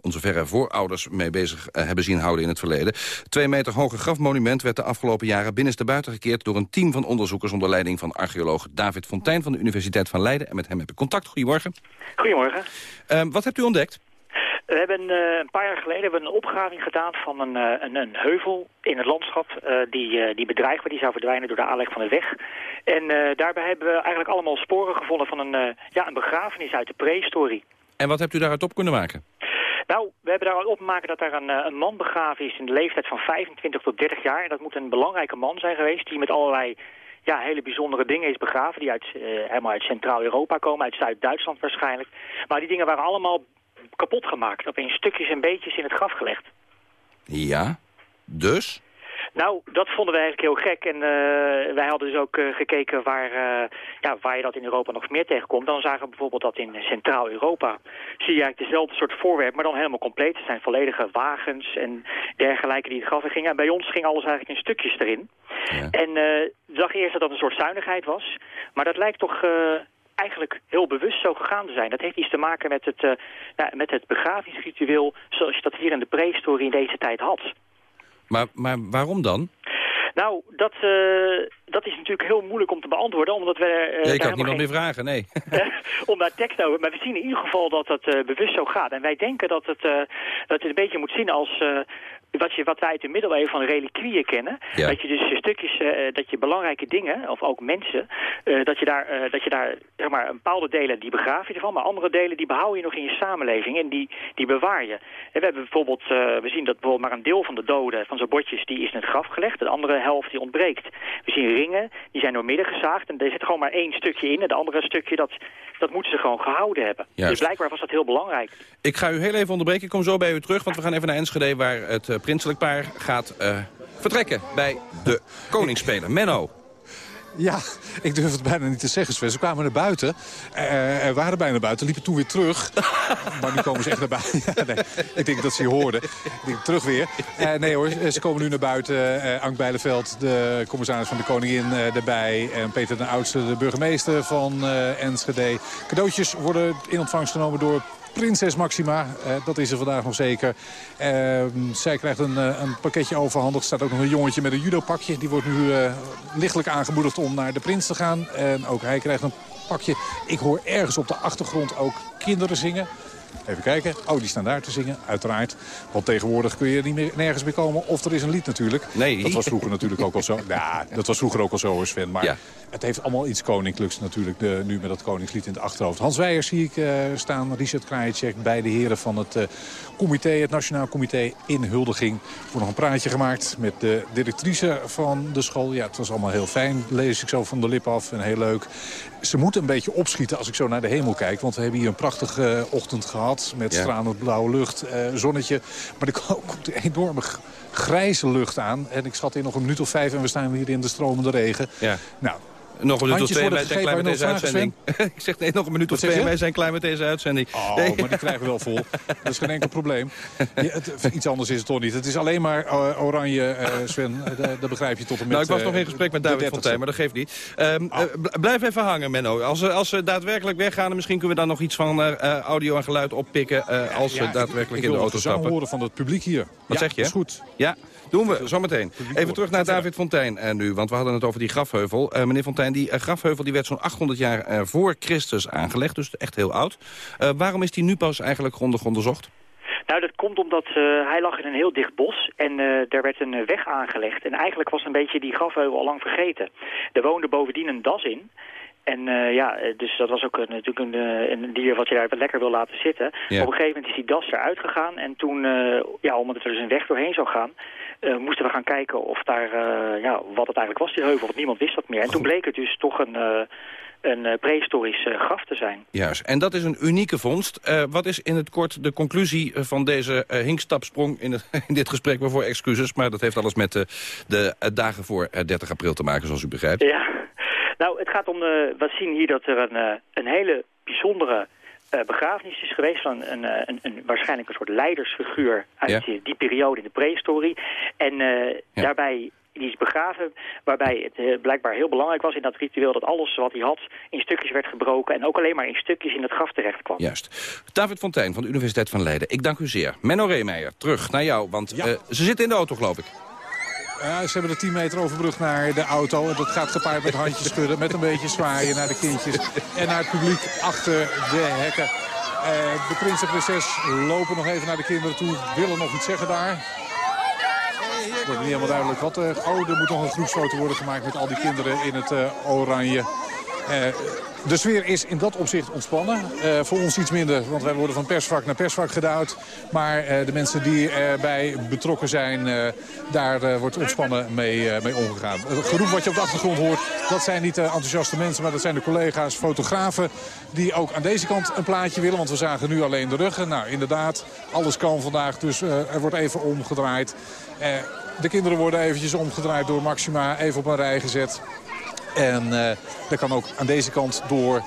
onze verre voorouders mee bezig eh, hebben zien houden in het verleden. Twee meter hoge grafmonument werd de afgelopen jaren binnenste buiten gekeerd... door een team van onderzoekers onder leiding van archeoloog David Fontijn... van de Universiteit van Leiden. En met hem heb ik contact. Goedemorgen. Goedemorgen. Eh, wat hebt u ontdekt? We hebben eh, een paar jaar geleden hebben we een opgraving gedaan van een, eh, een, een heuvel in het landschap eh, die, die bedreigbaar die zou verdwijnen door de aanleg van de weg. En daarbij hebben we eigenlijk allemaal sporen gevonden van een, ja, een begrafenis uit de prehistorie. En wat hebt u daaruit op kunnen maken? Nou, we hebben daar opgemaakt dat daar een, een man begraven is in de leeftijd van 25 tot 30 jaar. En dat moet een belangrijke man zijn geweest die met allerlei ja, hele bijzondere dingen is begraven. Die uit, helemaal uit Centraal-Europa komen, uit Zuid-Duitsland waarschijnlijk. Maar die dingen waren allemaal kapot gemaakt. Op in stukjes en beetjes in het graf gelegd. Ja, dus? Nou, dat vonden we eigenlijk heel gek. En eh, wij hadden dus ook eh, gekeken waar, eh, ja, waar je dat in Europa nog meer tegenkomt. Dan zagen we bijvoorbeeld dat in Centraal-Europa zie je eigenlijk dezelfde soort voorwerp, maar dan helemaal compleet. Het zijn volledige wagens en dergelijke die het graf in gingen. En bij ons ging alles eigenlijk in stukjes erin. En eh, we dachten eerst dat dat een soort zuinigheid was. Maar dat lijkt toch... eigenlijk heel bewust zo gegaan te zijn. Dat heeft iets te maken met het, eh, ja, met het begravingsritueel zoals je dat hier in de prehistorie in deze tijd had. Maar, maar waarom dan? Nou, dat, eh, dat is natuurlijk heel moeilijk om te beantwoorden, omdat we... Ja, daar je kan helemaal niemand meer vragen, nee. (laughs) om daar tekst over. Maar we zien in ieder geval dat het eh, bewust zo gaat. En wij denken dat het, dat het een beetje moet zien als... wat, je, wat wij uit de middeleeuwen van reliquieën kennen. Ja. Dat je dus stukjes, eh, dat je belangrijke dingen, of ook mensen, eh, dat je daar, eh, dat je daar zeg maar, een bepaalde delen die begraaf je ervan, maar andere delen die behoud je nog in je samenleving en die, die bewaar je. En we hebben bijvoorbeeld, we zien dat bijvoorbeeld maar een deel van de doden, van zo'n bordjes, die is in het graf gelegd. De andere helft die ontbreekt. We zien ringen, die zijn door midden gezaagd en er zit gewoon maar één stukje in. En de andere stukje, dat, dat moeten ze gewoon gehouden hebben. Juist. Dus blijkbaar was dat heel belangrijk. Ik ga u heel even onderbreken. Ik kom zo bij u terug, want we gaan even naar Enschede... waar het prinselijk paar gaat eh, vertrekken bij de koningsspeler. Menno. Ja, ik durf het bijna niet te zeggen, Sven. Ze kwamen naar buiten. eh, er waren bijna buiten, liepen toen weer terug. (laughs) maar nu komen ze echt naar buiten. (laughs) Nee, ik denk dat ze je hoorden. Ik denk terug weer. Eh, nee hoor, ze komen nu naar buiten. Eh Ank Bijleveld, de commissaris van de Koningin, eh, erbij. En Peter de Oudste, de burgemeester van eh, Enschede. Cadeautjes worden in ontvangst genomen door Prinses Maxima, eh, dat is er vandaag nog zeker. Eh, zij krijgt een, eh, een pakketje overhandigd. Er staat ook nog een jongetje met een judopakje. Die wordt nu eh, lichtelijk aangemoedigd om naar de prins te gaan. En ook hij krijgt een pakje. Ik hoor ergens op de achtergrond ook kinderen zingen. Even kijken. Oh, die staan daar te zingen, uiteraard. Want tegenwoordig kun je niet meer, nergens meer komen. Of er is een lied natuurlijk. Nee. Dat was vroeger natuurlijk ook al zo. (laughs) Ja, dat was vroeger ook al zo Sven. Maar Ja. het heeft allemaal iets koninklijks natuurlijk. De, nu met dat koningslied in het achterhoofd. Hans Weijers zie ik eh, staan. Richard Krajicek. Beide heren van het eh, comité, het Nationaal Comité in huldiging. Er wordt nog een praatje gemaakt met de directrice van de school. Ja, het was allemaal heel fijn. Lees ik zo van de lip af en heel leuk. Ze moeten een beetje opschieten als ik zo naar de hemel kijk. Want we hebben hier een prachtige eh, ochtend gehad. Met Ja. stralend blauwe lucht, eh, zonnetje. Maar er ko- (laughs) komt een enorme grijze lucht aan. En ik schat in nog een minuut of vijf en we staan hier in de stromende regen. Ja. Nou, Nog een minuut of twee wij zijn klaar met deze uitzending. (laughs) ik zeg nee, nog een minuut of twee wij zijn klaar met deze uitzending. Oh, Nee. maar die krijgen we wel vol. (laughs) Dat is geen enkel probleem. Ja, het- iets anders is het toch niet. Het is alleen maar eh, oranje, eh, Sven. Eh, dat begrijp je tot en met... Nou, ik was nog in gesprek met David 30ste. Fontijn, maar dat geeft niet. Ehm, Ah. bl- blijf even hangen, Menno. Als ze, als ze daadwerkelijk weggaan, misschien kunnen we dan nog iets van audio en geluid oppikken... als Ja, ze daadwerkelijk ik in de wil auto het gezang stappen. horen van het publiek hier. Wat Ja, zeg je? is goed. Ja, doen we zometeen. Even terug naar David Fontijn eh, nu, want we hadden het over die grafheuvel. Eh, meneer Fontijn, die eh, grafheuvel die werd zo'n 800 jaar eh, voor Christus aangelegd, dus echt heel oud. Eh, waarom is die nu pas eigenlijk grondig onderzocht? Nou, dat komt omdat eh, hij lag in een heel dicht bos en eh daar werd een weg aangelegd. En eigenlijk was een beetje die grafheuvel al lang vergeten. Er woonde bovendien een das in. En eh, ja, dus dat was ook natuurlijk een, een dier wat je daar lekker wil laten zitten. Ja. Op een gegeven moment is die das eruit gegaan. En toen, eh, ja, omdat er dus een weg doorheen zou gaan... eh, moesten we gaan kijken of daar, eh, ja, wat het eigenlijk was, die heuvel. Want niemand wist dat meer. En toen bleek het dus toch een, eh, een eh, prehistorisch eh, graf te zijn. Juist, en dat is een unieke vondst. Wat is in het kort de conclusie van deze hinkstapsprong in, het, (laughs) in dit gesprek? Waarvoor excuses, maar dat heeft alles met de dagen voor eh, 30 april te maken, zoals u begrijpt. Ja, nou het gaat om, we zien hier dat er een, een hele bijzondere begrafenis is geweest van een, eh, een, een, waarschijnlijk een soort leidersfiguur uit Ja. die, die periode in de prehistorie. En eh, Ja. daarbij die is begraven, waarbij het eh, blijkbaar heel belangrijk was in dat ritueel dat alles wat hij had in stukjes werd gebroken en ook alleen maar in stukjes in het graf terecht kwam. Juist. David Fontijn van de Universiteit van Leiden, ik dank u zeer. Menno Reemeijer, terug naar jou, want eh, ze zitten in de auto, geloof ik. Ja, ze hebben de 10 meter overbrugd naar de auto. En dat gaat gepaard met handjes schudden, met een beetje zwaaien naar de kindjes. En naar het publiek achter de hekken. Eh, de prins en prinses lopen nog even naar de kinderen toe. Willen nog iets zeggen daar. Het wordt niet helemaal duidelijk wat. er. oh, er moet nog een groepsfoto worden gemaakt met al die kinderen in het eh, oranje. Eh, de sfeer is in dat opzicht ontspannen. Eh, voor ons iets minder, want wij worden van persvak naar persvak gedouwd. Maar eh, de mensen die erbij betrokken zijn, daar wordt ontspannen mee, mee omgegaan. Het geroep wat je op de achtergrond hoort, dat zijn niet de enthousiaste mensen... maar dat zijn de collega's, fotografen, die ook aan deze kant een plaatje willen. Want we zagen nu alleen de ruggen. Nou, inderdaad, alles kan vandaag, dus er wordt even omgedraaid. De kinderen worden eventjes omgedraaid door Maxima, even op een rij gezet. En uh, er kan ook aan deze kant door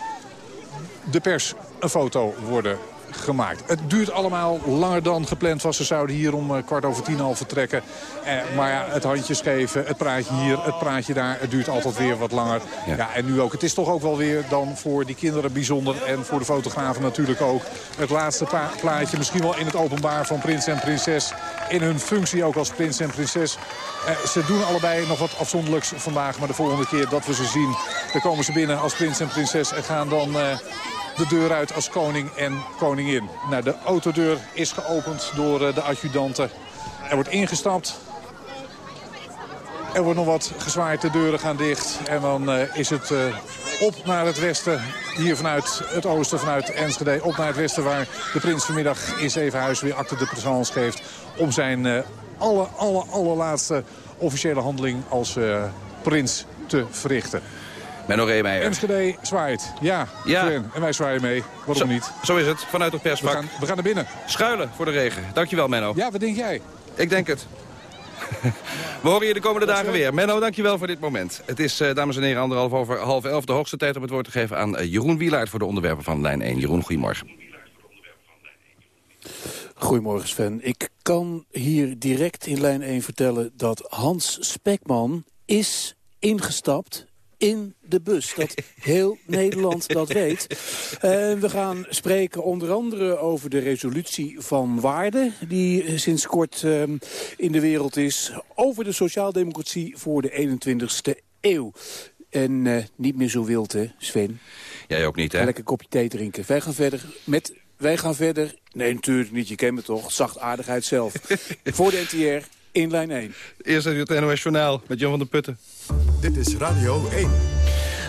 de pers een foto worden gemaakt. Het duurt allemaal langer dan gepland was. Ze zouden hier om uh, kwart over tien al vertrekken. Eh, maar ja, het handjes geven, het praatje hier, het praatje daar. Het duurt altijd weer wat langer. Ja. ja. en nu ook. Het is toch ook wel weer dan voor die kinderen bijzonder. En voor de fotografen natuurlijk ook. Het laatste plaatje misschien wel in het openbaar van prins en prinses. In hun functie ook als prins en prinses. Uh, ze doen allebei nog wat afzonderlijks vandaag. Maar de volgende keer dat we ze zien, dan komen ze binnen als prins en prinses. En gaan dan de deur uit als koning en koningin. Nou, de autodeur is geopend door de adjudanten. Er wordt ingestapt. Er wordt nog wat gezwaaid, de deuren gaan dicht. En dan uh, is het uh, op naar het westen. Hier vanuit het oosten, vanuit Enschede. Op naar het westen waar de prins vanmiddag in Zevenhuis weer acte de présence geeft. Om zijn alle, alle, allerlaatste officiële handeling als prins te verrichten. Menno Reemeijer. Enschede zwaait. Ja, ja. en wij zwaaien mee. Waarom zo, niet? Zo is het, vanuit het persvak. We gaan, we gaan naar binnen. Schuilen voor de regen. Dankjewel, Menno. Ja, wat denk jij? Ik denk het. (laughs) We horen je de komende dagen weer. Menno, dankjewel voor dit moment. Het is, uh, dames en heren, anderhalf over half elf. De hoogste tijd om het woord te geven aan uh, Jeroen Wielaert... voor de onderwerpen van lijn 1. Jeroen, goedemorgen. Goedemorgen Sven. Ik kan hier direct in lijn 1 vertellen dat Hans Spekman is ingestapt in de bus. Dat (laughs) heel Nederland dat weet. Uh, we gaan spreken onder andere over de resolutie van waarde... die sinds kort uh, in de wereld is. Over de sociaaldemocratie voor de 21ste eeuw. En uh, niet meer zo wild, hè, Sven? Jij ook niet, hè? Lekker kopje thee drinken. Wij gaan verder met... Wij gaan verder... Nee, natuurlijk niet. Je kent me toch. Zachtaardigheid zelf. (laughs) voor de NTR in lijn 1. Eerst het NOS Journaal met Jan van der Putten. Dit is Radio 1.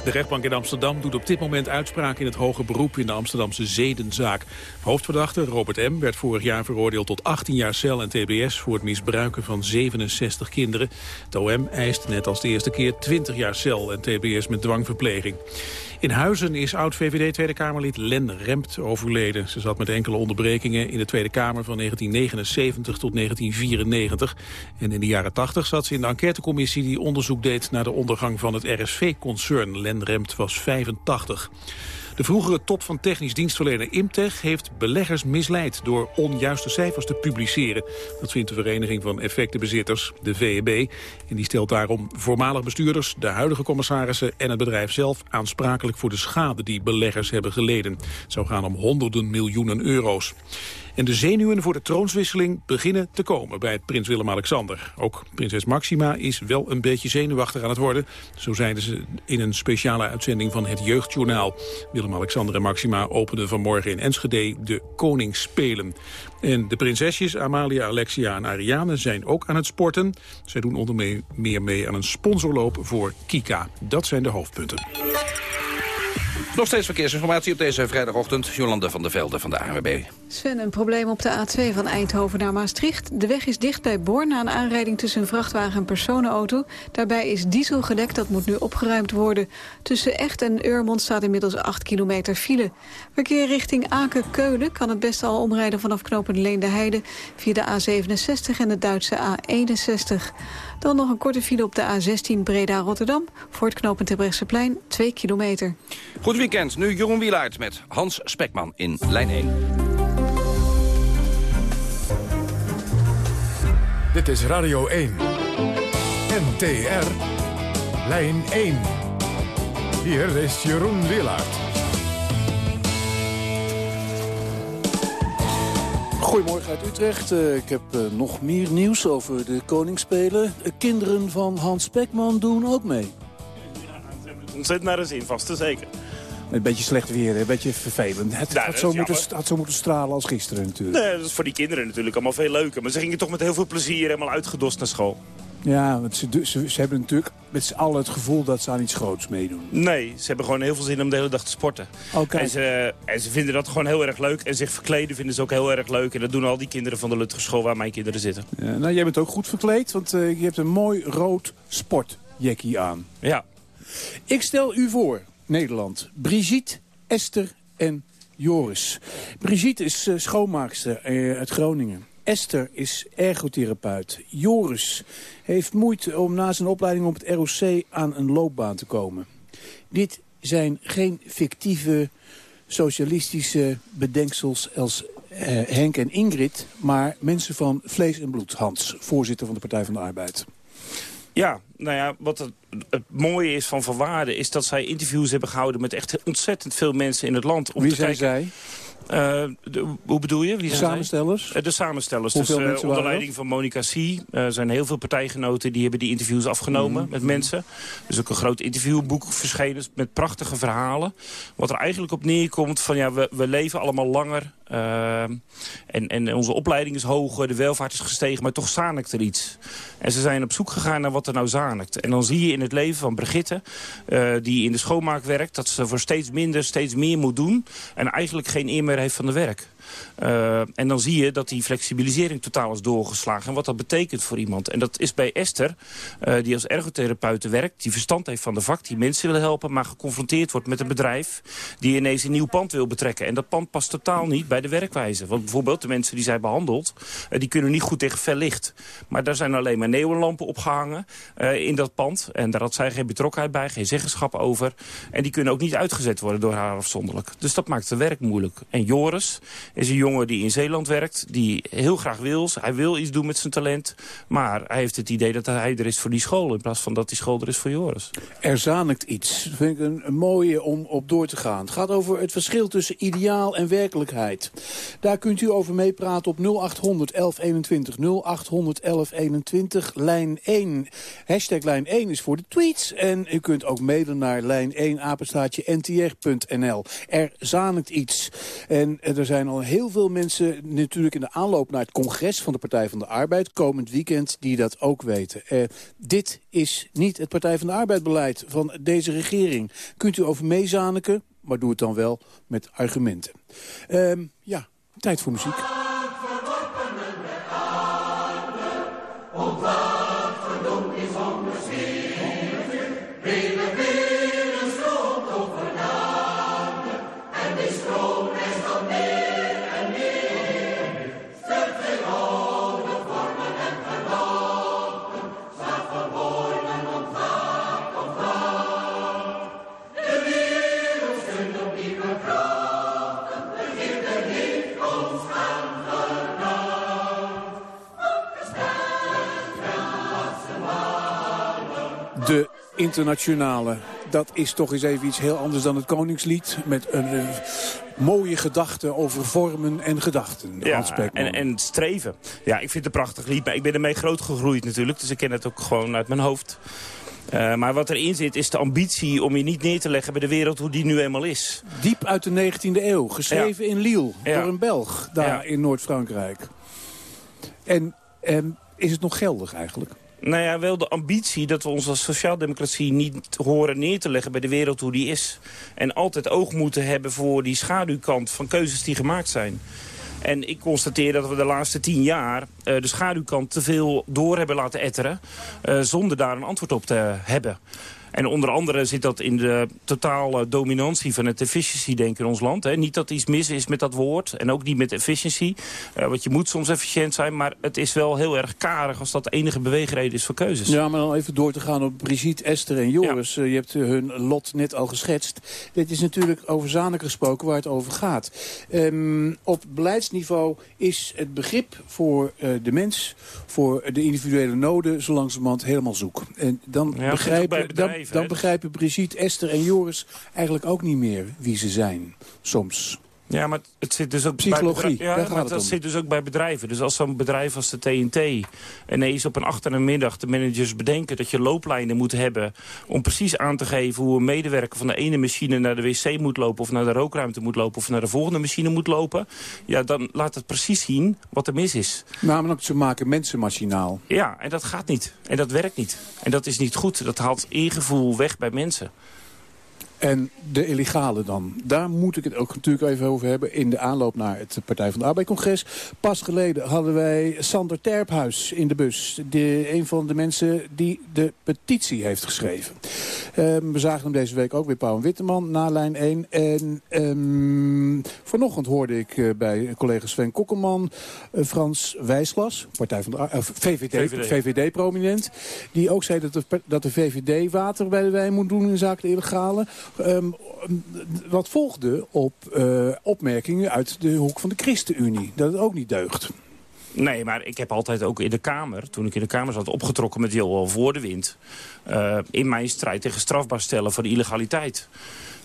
De rechtbank in Amsterdam doet op dit moment uitspraak in het hoge beroep in de Amsterdamse zedenzaak. Hoofdverdachte Robert M. werd vorig jaar veroordeeld tot 18 jaar cel en tbs voor het misbruiken van 67 kinderen. Het OM eist net als de eerste keer 20 jaar cel en tbs met dwangverpleging. In Huizen is oud-VVD Tweede Kamerlid Len Rempt overleden. Ze zat met enkele onderbrekingen in de Tweede Kamer van 1979 tot 1994. En in de jaren 80 zat ze in de enquêtecommissie die onderzoek deed naar de ondergang van het RSV-concern. Len Rempt was 85. De vroegere top van technisch dienstverlener Imtech heeft beleggers misleid door onjuiste cijfers te publiceren. Dat vindt de Vereniging van Effectenbezitters, de VEB. En die stelt daarom voormalig bestuurders, de huidige commissarissen en het bedrijf zelf aansprakelijk voor de schade die beleggers hebben geleden. Het zou gaan om honderden miljoenen euro's. En de zenuwen voor de troonswisseling beginnen te komen bij prins Willem-Alexander. Ook prinses Maxima is wel een beetje zenuwachtig aan het worden. Zo zeiden ze in een speciale uitzending van het Jeugdjournaal. Willem-Alexander en Maxima openden vanmorgen in Enschede de Koningsspelen. En de prinsesjes Amalia, Alexia en Ariane zijn ook aan het sporten. Zij doen onder meer mee aan een sponsorloop voor Kika. Dat zijn de hoofdpunten. Nog steeds verkeersinformatie op deze vrijdagochtend. Jolande van der Velde van de ANWB. Sven, een probleem op de A2 van Eindhoven naar Maastricht. De weg is dicht bij Born na een aanrijding tussen een vrachtwagen en personenauto. Daarbij is diesel gedekt, dat moet nu opgeruimd worden. Tussen Echt en Urmond staat inmiddels 8 kilometer file. Verkeer richting Aken-Keulen kan het best al omrijden vanaf knooppunt Leende Heide... via de A67 en de Duitse A61. Dan nog een korte file op de A16 Breda-Rotterdam... voor het knooppunt Terbrechtseplein, 2 kilometer. Goed weekend, nu Jeroen Wielaert met Hans Spekman in lijn 1. Dit is Radio 1. NTR. Lijn 1. Hier is Jeroen Wielaert. Goedemorgen uit Utrecht. Uh, ik heb uh, nog meer nieuws over de Koningsspelen. Uh, kinderen van Hans Spekman doen ook mee. Ontzettend naar de zin, vast te zeker. Een beetje slecht weer, een beetje vervelend. Het Nou, had, zo moeten, jammer. had zo moeten stralen als gisteren natuurlijk. Nee, dat is voor die kinderen natuurlijk allemaal veel leuker. Maar ze gingen toch met heel veel plezier helemaal uitgedost naar school. Ja, want ze, ze, ze hebben natuurlijk met z'n allen het gevoel dat ze aan iets groots meedoen. Nee, ze hebben gewoon heel veel zin om de hele dag te sporten. Oké. En, ze, en ze vinden dat gewoon heel erg leuk. En zich verkleden vinden ze ook heel erg leuk. En dat doen al die kinderen van de Lutger school waar mijn kinderen zitten. Ja, nou, jij bent ook goed verkleed, want eh, je hebt een mooi rood sportjackie aan. Ja. Ik stel u voor, Nederland, Brigitte, Esther en Joris. Brigitte is eh, schoonmaakster eh, uit Groningen. Esther is ergotherapeut. Joris heeft moeite om na zijn opleiding op het ROC aan een loopbaan te komen. Dit zijn geen fictieve socialistische bedenksels als eh, Henk en Ingrid... maar mensen van vlees en bloed. Hans, voorzitter van de Partij van de Arbeid. Ja, nou ja, wat het, het mooie is van Van Waarde... is dat zij interviews hebben gehouden met echt ontzettend veel mensen in het land. Om Wie te zijn kijken, Eh, de- hoe bedoel je? Wie De zijn zij? samenstellers? Eh, De samenstellers. Hoeveel dus, eh, onder leiding van Monica C. Zijn heel veel partijgenoten die hebben die interviews afgenomen Mhm. met mensen. Dus ook een groot interviewboek verschenen met prachtige verhalen. Wat er eigenlijk op neerkomt van ja, we, we leven allemaal langer. Eh, en, en onze opleiding is hoger, de welvaart is gestegen, maar toch zanikt er iets. En ze zijn op zoek gegaan naar wat er nou zanikt. En dan zie je in het leven van Brigitte, eh, die in de schoonmaak werkt... dat ze voor steeds minder, steeds meer moet doen... en eigenlijk geen eer meer heeft van de werk. Eh, en dan zie je dat die flexibilisering totaal is doorgeslagen. En wat dat betekent voor iemand. En dat is bij Esther, eh, die als ergotherapeute werkt... die verstand heeft van de vak, die mensen wil helpen... maar geconfronteerd wordt met een bedrijf... die ineens een nieuw pand wil betrekken. En dat pand past totaal niet bij de werkwijze. Want bijvoorbeeld de mensen die zij behandelt... eh, die kunnen niet goed tegen fel licht. Maar daar zijn alleen maar neonlampen opgehangen eh, in dat pand. En daar had zij geen betrokkenheid bij, geen zeggenschap over. En die kunnen ook niet uitgezet worden door haar afzonderlijk. Dus dat maakt het werk moeilijk. En Joris is een jongen die in Zeeland werkt, die heel graag wil. Hij wil iets doen met zijn talent. Maar hij heeft het idee dat hij er is voor die school... in plaats van dat die school er is voor Joris. Er iets. Dat vind ik een, mooie om op door te gaan. Het gaat over het verschil tussen ideaal en werkelijkheid. Daar kunt u over meepraten op 0800 1121. 0800 1121, lijn 1. Hashtag lijn 1 is voor de tweets. En u kunt ook mailen naar lijn 1 apenstaatje ntr.nl. Er iets. En er zijn al heel veel mensen natuurlijk in de aanloop naar het congres van de Partij van de Arbeid komend weekend die dat ook weten. Eh, dit is niet het Partij van de Arbeid beleid van deze regering. Kunt u over meezaniken, maar doe het dan wel met argumenten. Ehm, ja, tijd voor muziek. Internationale, dat is toch eens even iets heel anders dan het Koningslied. Met een eh, mooie gedachte over vormen en gedachten. Ja, en, en streven. Ja, ik vind het een prachtig lied. Maar ik ben ermee groot gegroeid natuurlijk. Dus ik ken het ook gewoon uit mijn hoofd. Eh, maar wat erin zit is de ambitie om je niet neer te leggen bij de wereld hoe die nu eenmaal is. Diep uit de 19e eeuw, geschreven in Lille Ja. door een Belg daar Ja. in Noord-Frankrijk. En, en is het nog geldig eigenlijk? Nou ja, wel de ambitie dat we ons als sociaaldemocratie niet horen neer te leggen bij de wereld hoe die is. En altijd oog moeten hebben voor die schaduwkant van keuzes die gemaakt zijn. En ik constateer dat we de laatste tien jaar eh, de schaduwkant te veel door hebben laten etteren. eh, zonder daar een antwoord op te hebben. En onder andere zit dat in de totale dominantie van het efficiency-denken in ons land. Hè. Niet dat iets mis is met dat woord en ook niet met efficiency. Eh, want je moet soms efficiënt zijn, maar het is wel heel erg karig als dat de enige beweegreden is voor keuzes. Ja, maar dan even door te gaan op Brigitte, Esther en Joris. Eh, je hebt eh, hun lot net al geschetst. Dit is natuurlijk over gesproken waar het over gaat. Ehm, op beleidsniveau is het begrip voor de mens, voor de individuele noden, zo langzamerhand helemaal zoek. En dan, Ja, begrijpen, dan, hè. begrijpen Brigitte, Esther en Joris eigenlijk ook niet meer wie ze zijn, soms. Ja, maar het zit dus ook Psychologie, bij Ja, maar het dat om. zit dus ook bij bedrijven. Dus als zo'n bedrijf als de TNT ineens op een achtermiddag de managers bedenken dat je looplijnen moet hebben om precies aan te geven hoe een medewerker van de ene machine naar de wc moet lopen of naar de rookruimte moet lopen of naar de volgende machine moet lopen, ja, dan laat het precies zien wat er mis is. Namelijk, ze maken mensen machinaal. Ja, en dat gaat niet. En dat werkt niet. En dat is niet goed. Dat haalt eergevoel weg bij mensen. En de illegale dan. Daar moet ik het ook natuurlijk even over hebben... in de aanloop naar het Partij van de Arbeid-congres. Pas geleden hadden wij Sander Terphuis in de bus. De, een van de mensen die de petitie heeft geschreven. Ehm, we zagen hem deze week ook weer Pauw en Witteman na lijn 1. En ehm, vanochtend hoorde ik eh, bij collega Sven Kokkelman... eh, Frans Wijsglas, Partij van de VVD. VVD-prominent... die ook zei dat de, dat de VVD water bij de wijn moet doen in zaken de illegale... Ehm, wat volgde op eh, opmerkingen uit de hoek van de ChristenUnie. Dat het ook niet deugt. Nee, maar ik heb altijd ook in de Kamer, toen ik in de Kamer zat, opgetrokken met Johan voor de wind. eh, in mijn strijd tegen strafbaar stellen van illegaliteit.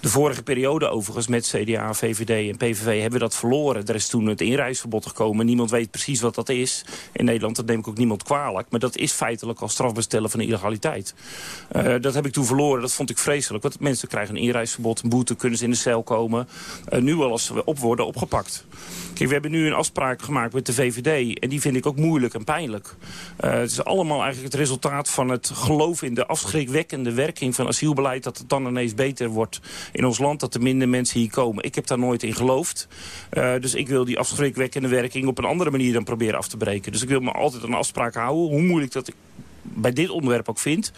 De vorige periode overigens met CDA, VVD en PVV hebben we dat verloren. Er is toen het inreisverbod gekomen. Niemand weet precies wat dat is. In Nederland, dat neem ik ook niemand kwalijk. Maar dat is feitelijk al strafbaar stellen van illegaliteit. Eh, dat heb ik toen verloren. Dat vond ik vreselijk. Want mensen krijgen een inreisverbod, een boete, kunnen ze in de cel komen. Eh, nu al als ze op worden opgepakt. Kijk, we hebben nu een afspraak gemaakt met de VVD. En die vind ik ook moeilijk en pijnlijk. Eh, het is allemaal eigenlijk het resultaat van het geloof in de afschrikwekkende werking van asielbeleid. Dat het dan ineens beter wordt in ons land. Dat er minder mensen hier komen. Ik heb daar nooit in geloofd. Eh, dus ik wil die afschrikwekkende werking op een andere manier dan proberen af te breken. Dus ik wil me altijd aan afspraak houden. Hoe moeilijk dat ik bij dit onderwerp ook vind.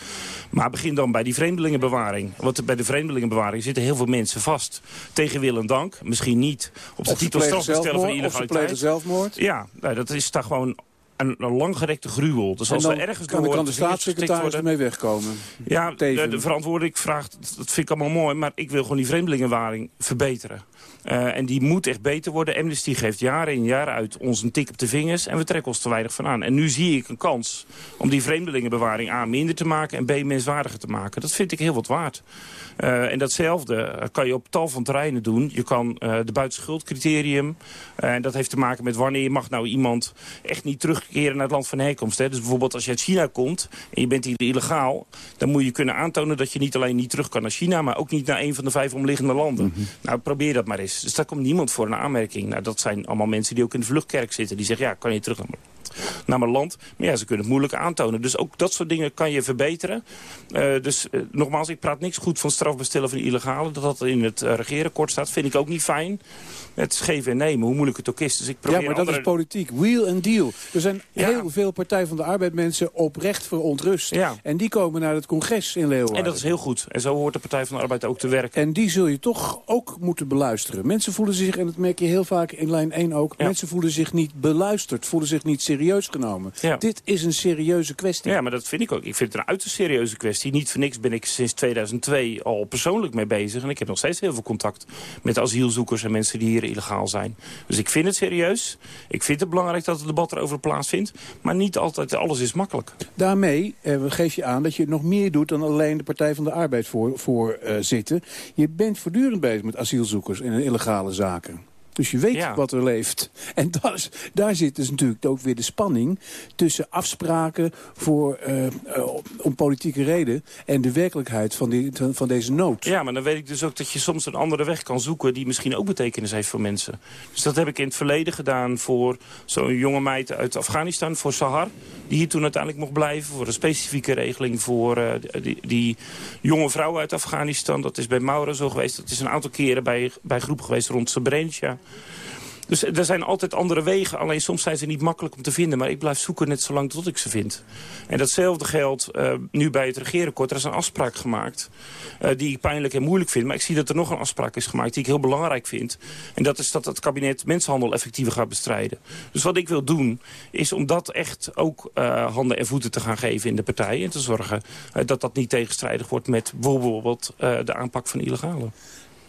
Maar begin dan bij die vreemdelingenbewaring. Want bij de vreemdelingenbewaring zitten heel veel mensen vast. Tegen wil en dank. Misschien niet op de titel van de zelfmoord, of ze illegaliteit. zelfmoord. Ja, nou, dat is daar gewoon een, een langgerekte gruwel. Dus als er ergens kan, door kan de staatssecretaris ermee wegkomen. ja, de, de verantwoordelijk vraagt, dat vind ik allemaal mooi... maar ik wil gewoon die vreemdelingenwaring verbeteren. Eh, en die moet echt beter worden. Amnesty geeft jaren in jaar uit ons een tik op de vingers... en we trekken ons te weinig van aan. En nu zie ik een kans om die vreemdelingenbewaring A minder te maken... en B menswaardiger te maken. Dat vind ik heel wat waard. Eh, en datzelfde kan je op tal van terreinen doen. Je kan eh, de buitenschuldcriterium... en dat heeft te maken met wanneer mag nou iemand echt niet terugkeren naar het land van herkomst. Hè? Dus bijvoorbeeld als je uit China komt en je bent hier illegaal... dan moet je kunnen aantonen dat je niet alleen niet terug kan naar China... maar ook niet naar een van de vijf omliggende landen. Nou, probeer dat maar. Dus daar komt niemand voor een aanmerking. Nou, dat zijn allemaal mensen die ook in de vluchtkerk zitten. Die zeggen, ja, kan je terug naar mijn, naar mijn land? Maar ja, ze kunnen het moeilijk aantonen. Dus ook dat soort dingen kan je verbeteren. Eh, dus eh, nogmaals, ik praat niks goed van strafbestellen van illegale. Dat dat in het uh, regeerakkoord staat, vind ik ook niet fijn. Het geven en nemen, hoe moeilijk het ook is. Dus ik probeer Ja, maar dat andere... is politiek. Wheel and deal. Er zijn Ja. heel veel Partij van de Arbeid mensen oprecht verontrust. Ja. En die komen naar het congres in Leeuwarden. En dat is heel goed. En zo hoort de Partij van de Arbeid ook te werken. En die zul je toch ook moeten beluisteren. Mensen voelen zich, en dat merk je heel vaak in lijn 1 ook... Ja. mensen voelen zich niet beluisterd, voelen zich niet serieus genomen. Ja. Dit is een serieuze kwestie. Ja, maar dat vind ik ook. Ik vind het een uiterst serieuze kwestie. Niet voor niks ben ik sinds 2002 al persoonlijk mee bezig. En ik heb nog steeds heel veel contact met asielzoekers en mensen die hier illegaal zijn. Dus ik vind het serieus. Ik vind het belangrijk dat het debat erover plaatsvindt. Maar niet altijd alles is makkelijk. Daarmee eh, geef je aan dat je nog meer doet dan alleen de Partij van de Arbeid voor, voor eh, zitten. Je bent voortdurend bezig met asielzoekers en illegale zaken. Dus je weet Ja. wat er leeft. En (laughs) dat is, daar zit dus natuurlijk ook weer de spanning tussen afspraken voor, eh, eh, om politieke reden en de werkelijkheid van, die, van deze nood. Ja, maar dan weet ik dus ook dat je soms een andere weg kan zoeken... die misschien ook betekenis heeft voor mensen. Dus dat heb ik in het verleden gedaan voor zo'n jonge meid uit Afghanistan... voor Sahar, die hier toen uiteindelijk mocht blijven... voor een specifieke regeling voor eh, die, die jonge vrouw uit Afghanistan. Dat is bij Mauro zo geweest. Dat is een aantal keren bij, bij groep geweest rond Srebrenica... Dus er zijn altijd andere wegen. Alleen soms zijn ze niet makkelijk om te vinden. Maar ik blijf zoeken net zolang tot ik ze vind. En datzelfde geldt uh, nu bij het regeerakkoord. Er is een afspraak gemaakt uh, die ik pijnlijk en moeilijk vind. Maar ik zie dat er nog een afspraak is gemaakt die ik heel belangrijk vind. En dat is dat het kabinet mensenhandel effectiever gaat bestrijden. Dus wat ik wil doen is om dat echt ook uh, handen en voeten te gaan geven in de partij. En te zorgen dat dat niet tegenstrijdig wordt met bijvoorbeeld de aanpak van illegalen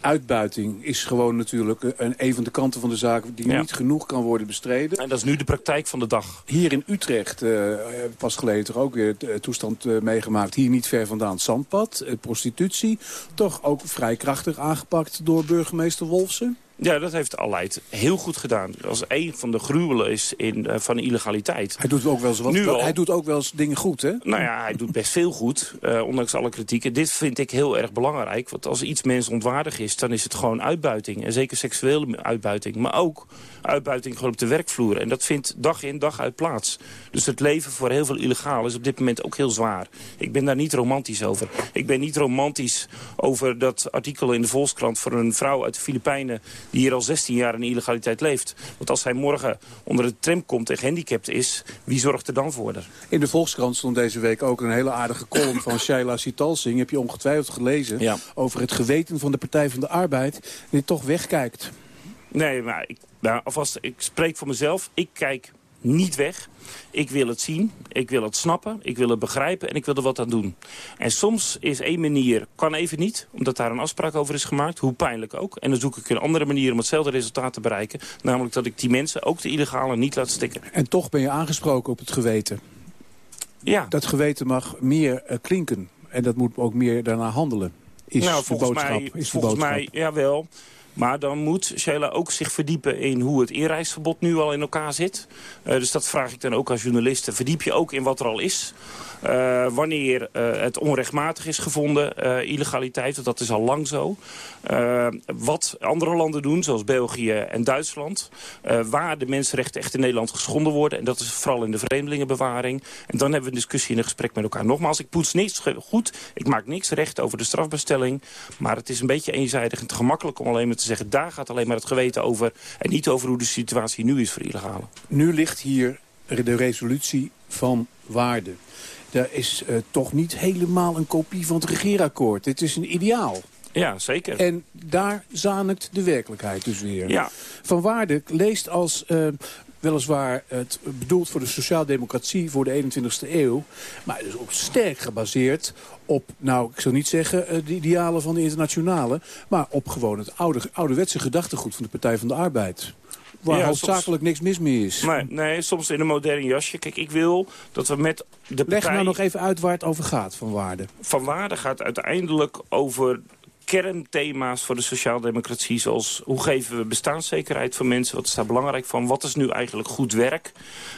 uitbuiting is gewoon natuurlijk een, een van de kanten van de zaak... die Ja. niet genoeg kan worden bestreden. En dat is nu de praktijk van de dag. Hier in Utrecht, uh, pas geleden toch ook weer de toestand uh, meegemaakt... hier niet ver vandaan, zandpad, uh, prostitutie. Toch ook vrij krachtig aangepakt door burgemeester Wolfsen. Ja, dat heeft Aleid heel goed gedaan. Als een van de gruwelen is in, uh, van illegaliteit. Hij doet ook wel eens, wat, Nu al. hij doet ook wel eens dingen goed, hè? Nou ja, hij doet best veel goed, uh, ondanks alle kritieken. Dit vind ik heel erg belangrijk. Want als iets mensontwaardig is, dan is het gewoon uitbuiting. En zeker seksuele uitbuiting. Maar ook uitbuiting gewoon op de werkvloer. En dat vindt dag in dag uit plaats. Dus het leven voor heel veel illegaal is op dit moment ook heel zwaar. Ik ben daar niet romantisch over. Ik ben niet romantisch over dat artikel in de Volkskrant... voor een vrouw uit de Filipijnen die hier al 16 jaar in illegaliteit leeft. Want als hij morgen onder de tram komt en gehandicapt is... wie zorgt er dan voor haar? In de Volkskrant stond deze week ook een hele aardige column van (laughs) Shaila Sitalsing. Heb je ongetwijfeld gelezen. Ja. Over het geweten van de Partij van de Arbeid. Die toch wegkijkt. Nee, maar ik, nou, alvast, ik spreek voor mezelf. Ik kijk niet weg. Ik wil het zien, ik wil het snappen, ik wil het begrijpen en ik wil er wat aan doen. En soms is één manier, kan even niet, omdat daar een afspraak over is gemaakt, hoe pijnlijk ook. En dan zoek ik een andere manier om hetzelfde resultaat te bereiken. Namelijk dat ik die mensen, ook de illegale, niet laat stikken. En toch ben je aangesproken op het geweten. Ja. Dat geweten mag meer uh, klinken. En dat moet ook meer daarna handelen. Is nou, de volgens boodschap. mij, is de volgens boodschap. mij, jawel. Maar dan moet Sheila ook zich verdiepen in hoe het inreisverbod nu al in elkaar zit. Uh, dus dat vraag ik dan ook als journalist. Verdiep je ook in wat er al is. Uh, wanneer uh, het onrechtmatig is gevonden, illegaliteit, want dat is al lang zo. wat andere landen doen, zoals België en Duitsland. waar de mensenrechten echt in Nederland geschonden worden. En dat is vooral in de vreemdelingenbewaring. En dan hebben we een discussie en een gesprek met elkaar. Nogmaals, ik poets niks goed. Ik maak niks recht over de strafbestelling. Maar het is een beetje eenzijdig en te gemakkelijk om alleen maar te zeggen... daar gaat alleen maar het geweten over... en niet over hoe de situatie nu is voor illegale. Nu ligt hier de resolutie van waarde. Daar is uh, toch niet helemaal een kopie van het regeerakkoord. Het is een ideaal. Ja, zeker. En daar zanikt de werkelijkheid dus weer. Ja. Van Waarde leest als... Uh, weliswaar het bedoeld voor de sociaaldemocratie voor de 21ste eeuw. Maar het is ook sterk gebaseerd op, nou, ik zou niet zeggen de idealen van de internationale... maar op gewoon het oude, ouderwetse gedachtegoed van de Partij van de Arbeid. Waar Ja, hoofdzakelijk soms- niks mis mee is. Nee, nee, soms in een modern jasje. Kijk, ik wil dat we met de Leg nou nog even uit waar het over gaat van Waarde. Van Waarde gaat uiteindelijk over kernthema's voor de sociaaldemocratie... zoals hoe geven we bestaanszekerheid voor mensen, wat is daar belangrijk van... wat is nu eigenlijk goed werk,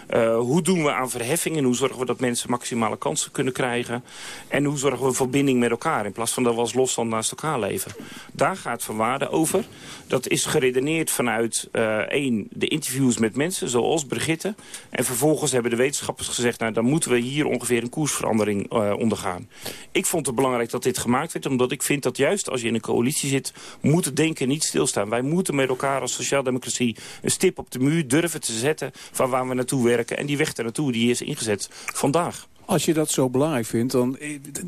Eh, hoe doen we aan verheffingen... hoe zorgen we dat mensen maximale kansen kunnen krijgen... en hoe zorgen we voor binding met elkaar... in plaats van dat we als losstand naast elkaar leven. Daar gaat Van Waarde over. Dat is geredeneerd vanuit eh, één, de interviews met mensen, zoals Brigitte... en vervolgens hebben de wetenschappers gezegd... nou, dan moeten we hier ongeveer een koersverandering eh, ondergaan. Ik vond het belangrijk dat dit gemaakt werd... omdat ik vind dat juist als je in een coalitie zit... moet denken niet stilstaan. Wij moeten met elkaar als sociaaldemocratie... een stip op de muur durven te zetten... van waar we naartoe werken. En die weg daar naartoe die is ingezet vandaag. Als je dat zo belangrijk vindt, dan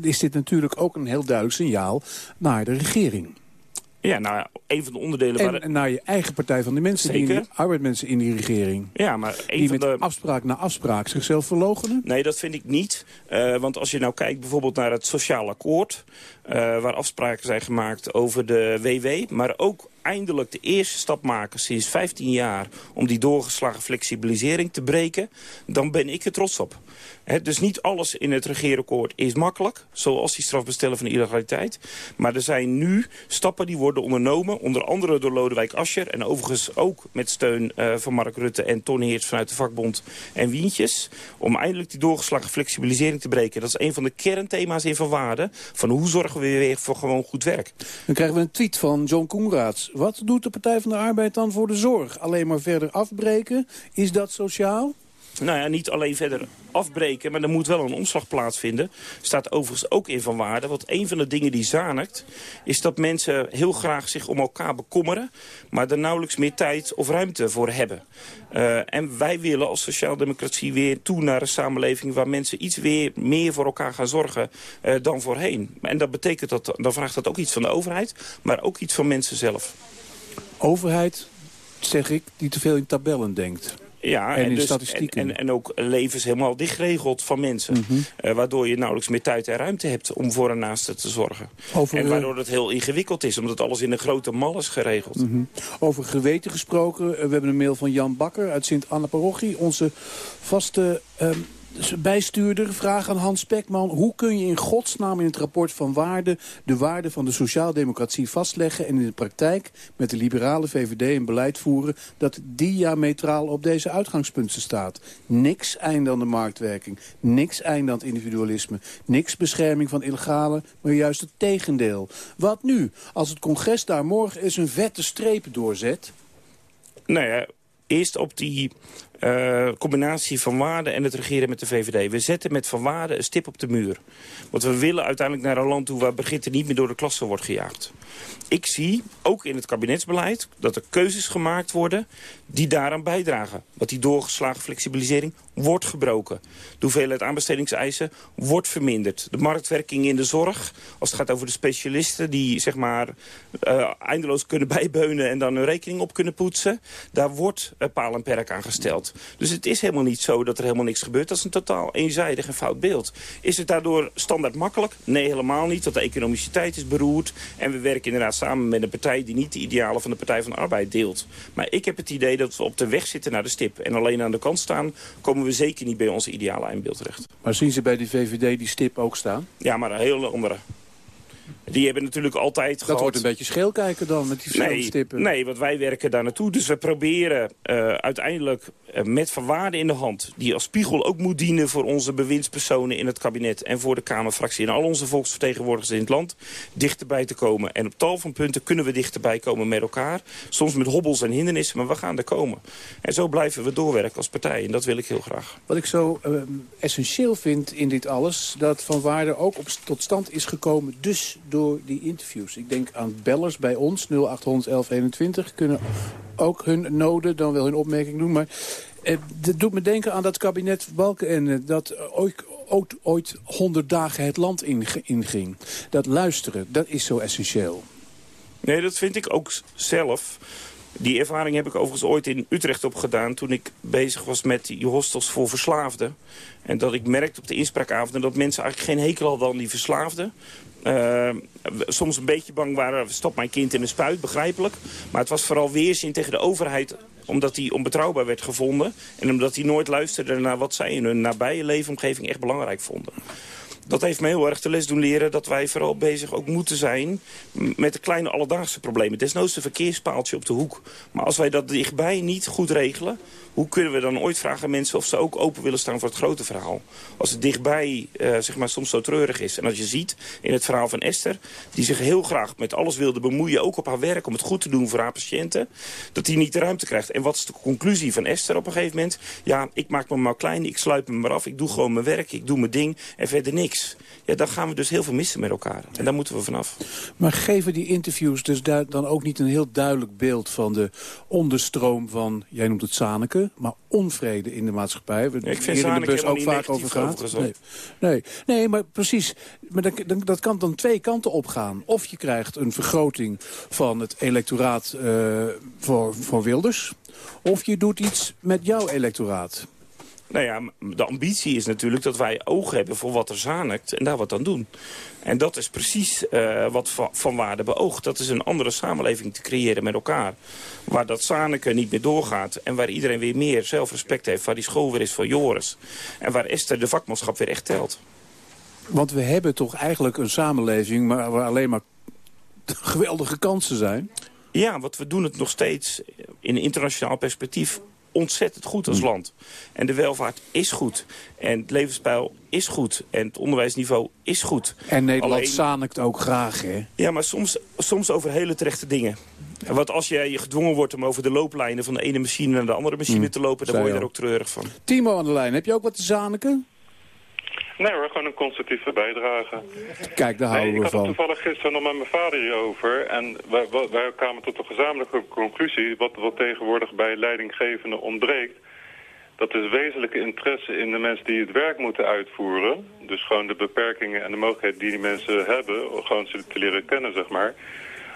is dit natuurlijk ook een heel duidelijk signaal naar de regering. Ja, nou, een van de onderdelen... waar En naar je eigen partij van de mensen, die in Zeker. die, arbeidmensen in die regering. Ja, maar een die van met de... afspraak na afspraak zichzelf verloochenen. Nee, dat vind ik niet. Eh, want als je nou kijkt bijvoorbeeld naar het sociaal akkoord... eh, waar afspraken zijn gemaakt over de WW... maar ook eindelijk de eerste stap maken sinds 15 jaar... om die doorgeslagen flexibilisering te breken... dan ben ik er trots op. Dus niet alles in het regeerakkoord is makkelijk... zoals die strafbestellen van illegaliteit. Maar er zijn nu stappen die worden ondernomen... onder andere door Lodewijk Asscher... en overigens ook met steun eh, van Mark Rutte en Ton Heerts vanuit de vakbond en Wientjes... om eindelijk die doorgeslagen flexibilisering te breken. Dat is een van de kernthema's in Van Waarde... van hoe zorgen we weer voor gewoon goed werk. Dan krijgen we een tweet van John Koenraads. Wat doet de Partij van de Arbeid dan voor de zorg? Alleen maar verder afbreken? Is dat sociaal? Nou ja, niet alleen verder afbreken, maar er moet wel een omslag plaatsvinden. Staat overigens ook in van waarde. Want een van de dingen die zanikt, is dat mensen heel graag zich om elkaar bekommeren... maar er nauwelijks meer tijd of ruimte voor hebben. Eh, en wij willen als sociaaldemocratie weer toe naar een samenleving... waar mensen iets weer meer voor elkaar gaan zorgen eh, dan voorheen. En dat betekent dat, dan vraagt dat ook iets van de overheid, maar ook iets van mensen zelf. Overheid, zeg ik, die te veel in tabellen denkt. Ja, En in dus- statistieken. En, en, en ook levens helemaal dichtgeregeld van mensen. Mhm. Eh, waardoor je nauwelijks meer tijd en ruimte hebt om voor een naaste te zorgen. Over, en waardoor het heel ingewikkeld is, omdat alles in een grote mal is geregeld. Mhm. Over geweten gesproken, eh, we hebben een mail van Jan Bakker uit Sint-Anna-parochie. Onze vaste ehm, bijstuurder, vraag aan Hans Spekman. Hoe kun je in godsnaam in het rapport van waarde... de waarde van de sociaaldemocratie vastleggen... en in de praktijk met de liberale VVD een beleid voeren... dat diametraal op deze uitgangspunten staat? Niks einde aan de marktwerking. Niks einde aan het individualisme. Niks bescherming van illegale, maar juist het tegendeel. Wat nu? Als het congres daar morgen eens een vette streep doorzet... Nou ja, eerst op die uh, combinatie van waarden en het regeren met de VVD. We zetten met van waarden een stip op de muur. Want we willen uiteindelijk naar een land toe waar Brigitte niet meer door de klasse wordt gejaagd. Ik zie, ook in het kabinetsbeleid, dat er keuzes gemaakt worden die daaraan bijdragen. Dat die doorgeslagen flexibilisering wordt gebroken. De hoeveelheid aanbestedingseisen wordt verminderd. De marktwerking in de zorg, als het gaat over de specialisten... die zeg maar uh, eindeloos kunnen (laughs) bijbeunen en dan hun rekening op kunnen poetsen... daar wordt uh, paal en perk aan gesteld. Dus het is helemaal niet zo dat er helemaal niks gebeurt. Dat is een totaal eenzijdig en fout beeld. Is het daardoor standaard makkelijk? Nee, helemaal niet. Want de economiciteit is beroerd. En we werken inderdaad samen met een partij die niet de idealen van de Partij van de Arbeid deelt. Maar ik heb het idee dat we op de weg zitten naar de stip. En alleen aan de kant staan komen we zeker niet bij onze ideale eindbeeld terecht. Maar zien ze bij de VVD die stip ook staan? Ja, maar een hele andere. Die hebben natuurlijk altijd Dat gehad... wordt een beetje scheel kijken dan, met die verschillende nee, stippen. Nee, want wij werken daar naartoe. Dus we proberen uh, uiteindelijk uh, met verwaarden in de hand... die als spiegel ook moet dienen voor onze bewindspersonen in het kabinet... en voor de Kamerfractie en al onze volksvertegenwoordigers in het land... dichterbij te komen. En op tal van punten kunnen we dichterbij komen met elkaar. Soms met hobbels en hindernissen, maar we gaan er komen. En zo blijven we doorwerken als partij. En dat wil ik heel graag. Wat ik zo uh, essentieel vind in dit alles... dat Van Waarden ook op, tot stand is gekomen... dus door die interviews. Ik denk aan bellers bij ons, 0800 1121, kunnen ook hun noden, dan wel hun opmerking doen. Maar eh, dat doet me denken aan dat kabinet Balkenende... dat ooit, ooit, ooit 100 dagen het land inging. Dat luisteren, dat is zo essentieel. Nee, dat vind ik ook zelf. Die ervaring heb ik overigens ooit in Utrecht opgedaan... toen ik bezig was met die hostels voor verslaafden. En dat ik merkte op de inspraakavonden dat mensen eigenlijk geen hekel hadden aan die verslaafden. Uh, soms een beetje bang waren, stop mijn kind in een spuit, begrijpelijk. Maar het was vooral weerzin tegen de overheid omdat hij onbetrouwbaar werd gevonden. En omdat hij nooit luisterde naar wat zij in hun nabije leefomgeving echt belangrijk vonden dat heeft me heel erg de les doen leren dat wij vooral bezig ook moeten zijn met de kleine alledaagse problemen. Desnoods een verkeerspaaltje op de hoek. Maar als wij dat dichtbij niet goed regelen, hoe kunnen we dan ooit vragen aan mensen of ze ook open willen staan voor het grote verhaal? Als het dichtbij uh, zeg maar, soms zo treurig is. En als je ziet in het verhaal van Esther, die zich heel graag met alles wilde bemoeien, ook op haar werk, om het goed te doen voor haar patiënten, dat die niet de ruimte krijgt. En wat is de conclusie van Esther op een gegeven moment? Ja, ik maak me maar klein, ik sluip me maar af, ik doe gewoon mijn werk, ik doe mijn ding en verder niks. Ja, dan gaan we dus heel veel missen met elkaar. En daar moeten we vanaf. Maar geven die interviews dus dan ook niet een heel duidelijk beeld... van de onderstroom van, jij noemt het Zaneke... maar onvrede in de maatschappij? Ja, ik vind in de bus ook vaak over gaat. Nee. nee. Nee, maar precies. Maar dat, dat kan dan twee kanten opgaan. Of je krijgt een vergroting van het electoraat uh, voor, voor Wilders... of je doet iets met jouw electoraat. Nou ja, de ambitie is natuurlijk dat wij oog hebben voor wat er zanikt en daar wat aan doen. En dat is precies uh, wat van, van waarde beoogt. Dat is een andere samenleving te creëren met elkaar. Waar dat zaniken niet meer doorgaat en waar iedereen weer meer zelfrespect heeft. Waar die school weer is voor Joris. En waar Esther de vakmanschap weer echt telt. Want we hebben toch eigenlijk een samenleving waar alleen maar geweldige kansen zijn? Ja, want we doen het nog steeds in internationaal perspectief ontzettend goed als land. En de welvaart is goed. En het levenspeil is goed. En het onderwijsniveau is goed. En Nederland Alleen... zanikt ook graag, hè? Ja, maar soms, soms over hele terechte dingen. Want als je gedwongen wordt om over de looplijnen van de ene machine naar de andere machine mm, te lopen... dan word je er ook treurig van. Timo aan de lijn, heb je ook wat te zaniken? Nee hoor, gewoon een constructieve bijdrage. Kijk, daar houden nee, we van. Ik had het toevallig gisteren nog met mijn vader hierover. En wij, wij kwamen tot een gezamenlijke conclusie... wat, wat tegenwoordig bij leidinggevenden ontbreekt... dat is wezenlijke interesse in de mensen die het werk moeten uitvoeren. Dus gewoon de beperkingen en de mogelijkheden die die mensen hebben... gewoon ze te leren kennen, zeg maar.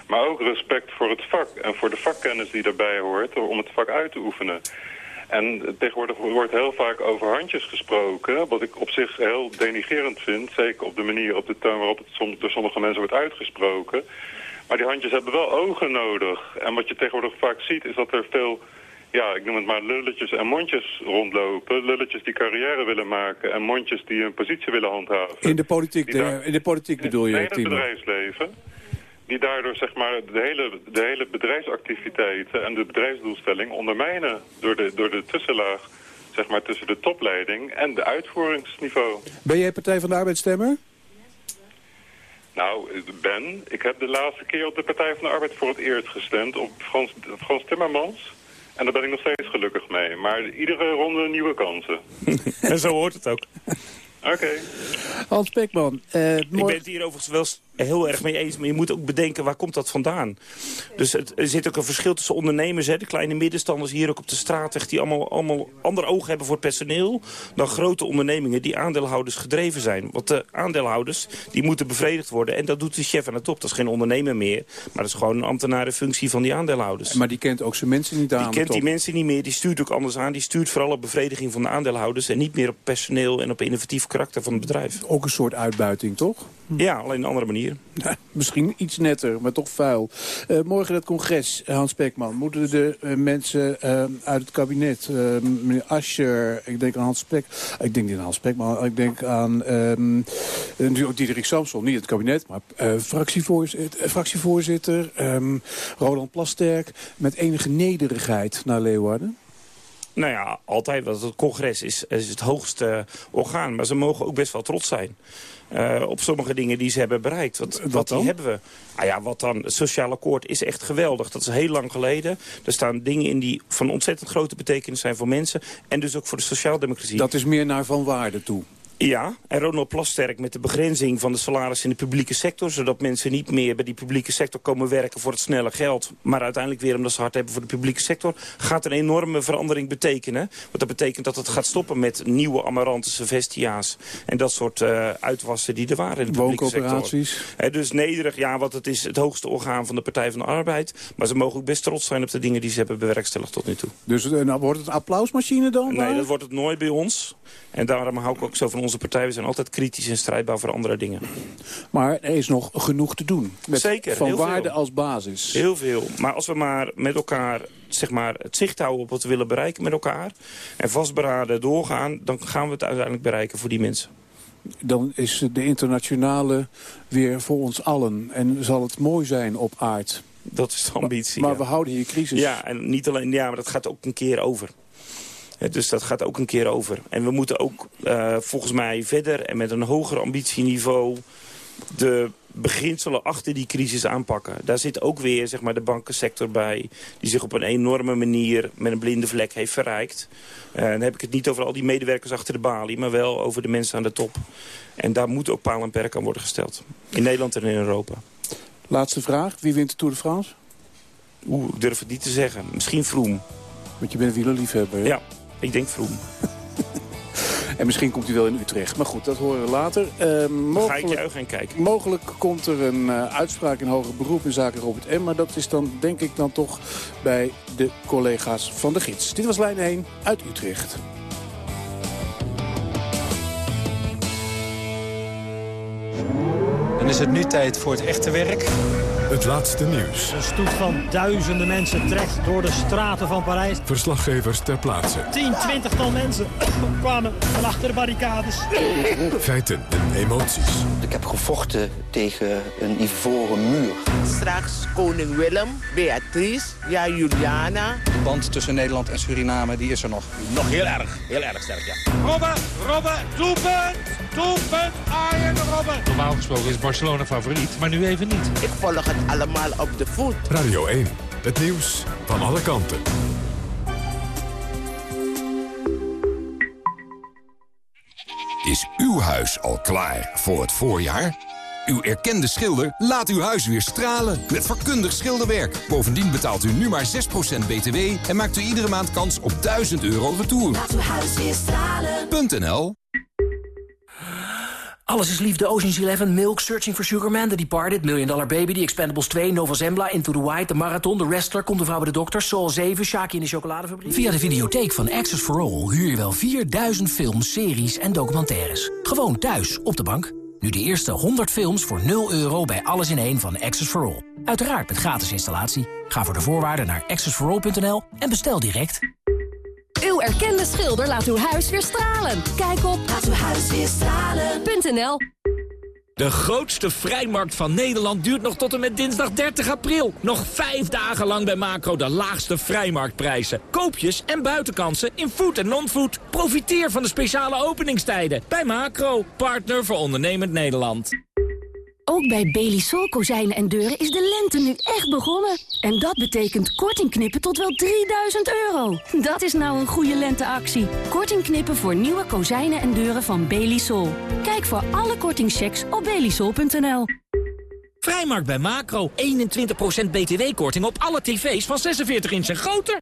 Maar ook respect voor het vak en voor de vakkennis die daarbij hoort... om het vak uit te oefenen. En tegenwoordig wordt heel vaak over handjes gesproken, wat ik op zich heel denigerend vind. Zeker op de manier, op de toon waarop het soms door sommige mensen wordt uitgesproken. Maar die handjes hebben wel ogen nodig. En wat je tegenwoordig vaak ziet is dat er veel ja, ik noem het maar lulletjes en mondjes rondlopen. Lulletjes die carrière willen maken en mondjes die een positie willen handhaven. In de politiek, de, daar- in de politiek bedoel je, Nee, in het bedrijfsleven. Die daardoor zeg maar, de, hele, de hele bedrijfsactiviteiten en de bedrijfsdoelstelling ondermijnen door de, door de tussenlaag zeg maar, tussen de topleiding en de uitvoeringsniveau. Ben jij Partij van de Arbeid stemmer? Nou, Ben, ik heb de laatste keer op de Partij van de Arbeid voor het eerst gestemd op Frans, Frans Timmermans. En daar ben ik nog steeds gelukkig mee. Maar iedere ronde nieuwe kansen. (laughs) en zo hoort het ook. Oké. Hans Pekman, eh, Ik ben het hier overigens wel heel erg mee eens, maar je moet ook bedenken waar komt dat vandaan. Dus het, er zit ook een verschil tussen ondernemers, hè, de kleine middenstanders hier ook op de straatweg, die allemaal, allemaal ander oog hebben voor personeel, dan grote ondernemingen die aandeelhouders gedreven zijn. Want de aandeelhouders, die moeten bevredigd worden en dat doet de chef aan de top. Dat is geen ondernemer meer, maar dat is gewoon een ambtenarenfunctie van die aandeelhouders. Maar die kent ook zijn mensen niet aan Die kent die mensen niet meer, die stuurt ook anders aan. Die stuurt vooral op bevrediging van de aandeelhouders... en niet meer op personeel en op innovatief karakter van het bedrijf. Ook een soort uitbuiting, toch? Ja, alleen een andere manier. Ja, misschien iets netter, maar toch vuil. Eh, morgen het congres, eh, Hans Pekman. Moeten de eh, mensen uit het kabinet, meneer Ascher, ik denk aan Hans Pek, ik denk niet aan Hans Pekman, ik denk aan ehm natuurlijk Diederik Samson, niet het kabinet, maar fractievoorzitter, fractievoorzitter ehm, Roland Plasterk, met enige nederigheid naar Leeuwarden. Nou ja, altijd. Want het congres is, is het hoogste orgaan. Maar ze mogen ook best wel trots zijn. eh, op sommige dingen die ze hebben bereikt. Wat, wat, die hebben we? Ah ja, wat dan? Het sociaal akkoord is echt geweldig. Dat is heel lang geleden. Er staan dingen in die van ontzettend grote betekenis zijn voor mensen. En dus ook voor de sociaaldemocratie. Dat is meer naar Van Waarde toe. Ja, en Ronald Plasterk met de begrenzing van de salaris in de publieke sector... zodat mensen niet meer bij die publieke sector komen werken voor het snelle geld... maar uiteindelijk weer omdat ze hard hebben voor de publieke sector... gaat een enorme verandering betekenen. Want dat betekent dat het gaat stoppen met nieuwe Amarantische Vestia's... en dat soort eh, uitwassen die er waren in de publieke sector. Hè, dus nederig, ja, wat het is het hoogste orgaan van de Partij van de Arbeid... maar ze mogen ook best trots zijn op de dingen die ze hebben bewerkstelligd tot nu toe. Dus eh, nou, wordt het een applausmachine dan? Nee, dat wordt het nooit bij ons. En daarom hou ik ook zo van onze partij. We zijn altijd kritisch en strijdbaar voor andere dingen. Maar er is nog genoeg te doen. Met Zeker, Van heel waarde veel. als basis. Heel veel. Maar als we maar met elkaar zeg maar, het zicht houden op wat we willen bereiken met elkaar... en vastberaden doorgaan, dan gaan we het uiteindelijk bereiken voor die mensen. Dan is de internationale weer voor ons allen. En zal het mooi zijn op aard. Dat is de ambitie, Maar, ja. we houden hier crisis. Ja, en niet alleen, ja, maar dat gaat ook een keer over. Dus dat gaat ook een keer over. En we moeten ook eh, volgens mij verder en met een hoger ambitieniveau... de beginselen achter die crisis aanpakken. Daar zit ook weer zeg maar, de bankensector bij... die zich op een enorme manier met een blinde vlek heeft verrijkt. Eh, dan heb ik het niet over al die medewerkers achter de balie... maar wel over de mensen aan de top. En daar moet ook paal en perk aan worden gesteld. In Nederland en in Europa. Laatste vraag. Wie wint de Tour de France? Oeh, ik durf het niet te zeggen. Misschien Vroom. Want je bent wielerliefhebber. hè? Ja, ik denk Vroom. (laughs) En misschien komt hij wel in Utrecht. Maar goed, dat horen we later. Eh, Dan ga ik mogelijk, jou gaan kijken. mogelijk komt er een eh, uitspraak in hoger beroep in zaken Robert M. Maar dat is dan, denk ik, dan toch bij de collega's van de gids. Dit was lijn 1 uit Utrecht. Dan is het nu tijd voor het echte werk. Het laatste nieuws. Een stoet van duizenden mensen trekt door de straten van Parijs. Verslaggevers ter plaatse. 10, 20 tal mensen kwamen van achter de barricades. Feiten en emoties. Ik heb gevochten tegen een ivoren muur. Straks koning Willem, Beatrice, ja Juliana. De band tussen Nederland en Suriname die is er nog. Nog heel erg, heel erg sterk, ja. Robben, Robben, doelpunt! Doelpunt, Arjen Robben! Normaal gesproken is Barcelona favoriet, maar nu even niet. Ik volg het allemaal op de voet. Radio 1. Het nieuws van alle kanten. Is uw huis al klaar voor het voorjaar? Uw erkende schilder laat uw huis weer stralen met vakkundig schilderwerk. Bovendien betaalt u nu maar 6% btw en maakt u iedere maand kans op 1000 euro retour. Laat uw huis weer stralen. .nl Alles is liefde, Ocean's Eleven, Milk, Searching for Sugar Man, The Departed, Million Dollar Baby, The Expendables 2, Nova Zembla, Into the White, The Marathon, The Wrestler, Komt de Vrouw bij de Dokter, Soul 7, Shaki in de Chocoladefabriek. Via de videotheek van Access for All huur je wel 4000 films, series en documentaires. Gewoon thuis, op de bank. Nu de eerste 100 films voor 0 euro bij Alles in één van Access for All. Uiteraard met gratis installatie. Ga voor de voorwaarden naar accessforall.nl en bestel direct. Uw erkende schilder laat uw huis weer stralen. Kijk op laatuwhuisweerstralen.nl De grootste vrijmarkt van Nederland duurt nog tot en met dinsdag 30 april. Nog vijf dagen lang bij Macro de laagste vrijmarktprijzen. Koopjes en buitenkansen in food en non-food. Profiteer van de speciale openingstijden bij Macro, partner voor ondernemend Nederland. Ook bij Belisol kozijnen en deuren is de lente nu echt begonnen. En dat betekent korting knippen tot wel 3000 euro. Dat is nou een goede lenteactie. Korting knippen voor nieuwe kozijnen en deuren van Belisol. Kijk voor alle kortingchecks op belisol.nl. Vrijmarkt bij Macro. 21% btw-korting op alle tv's van 46 inch en groter.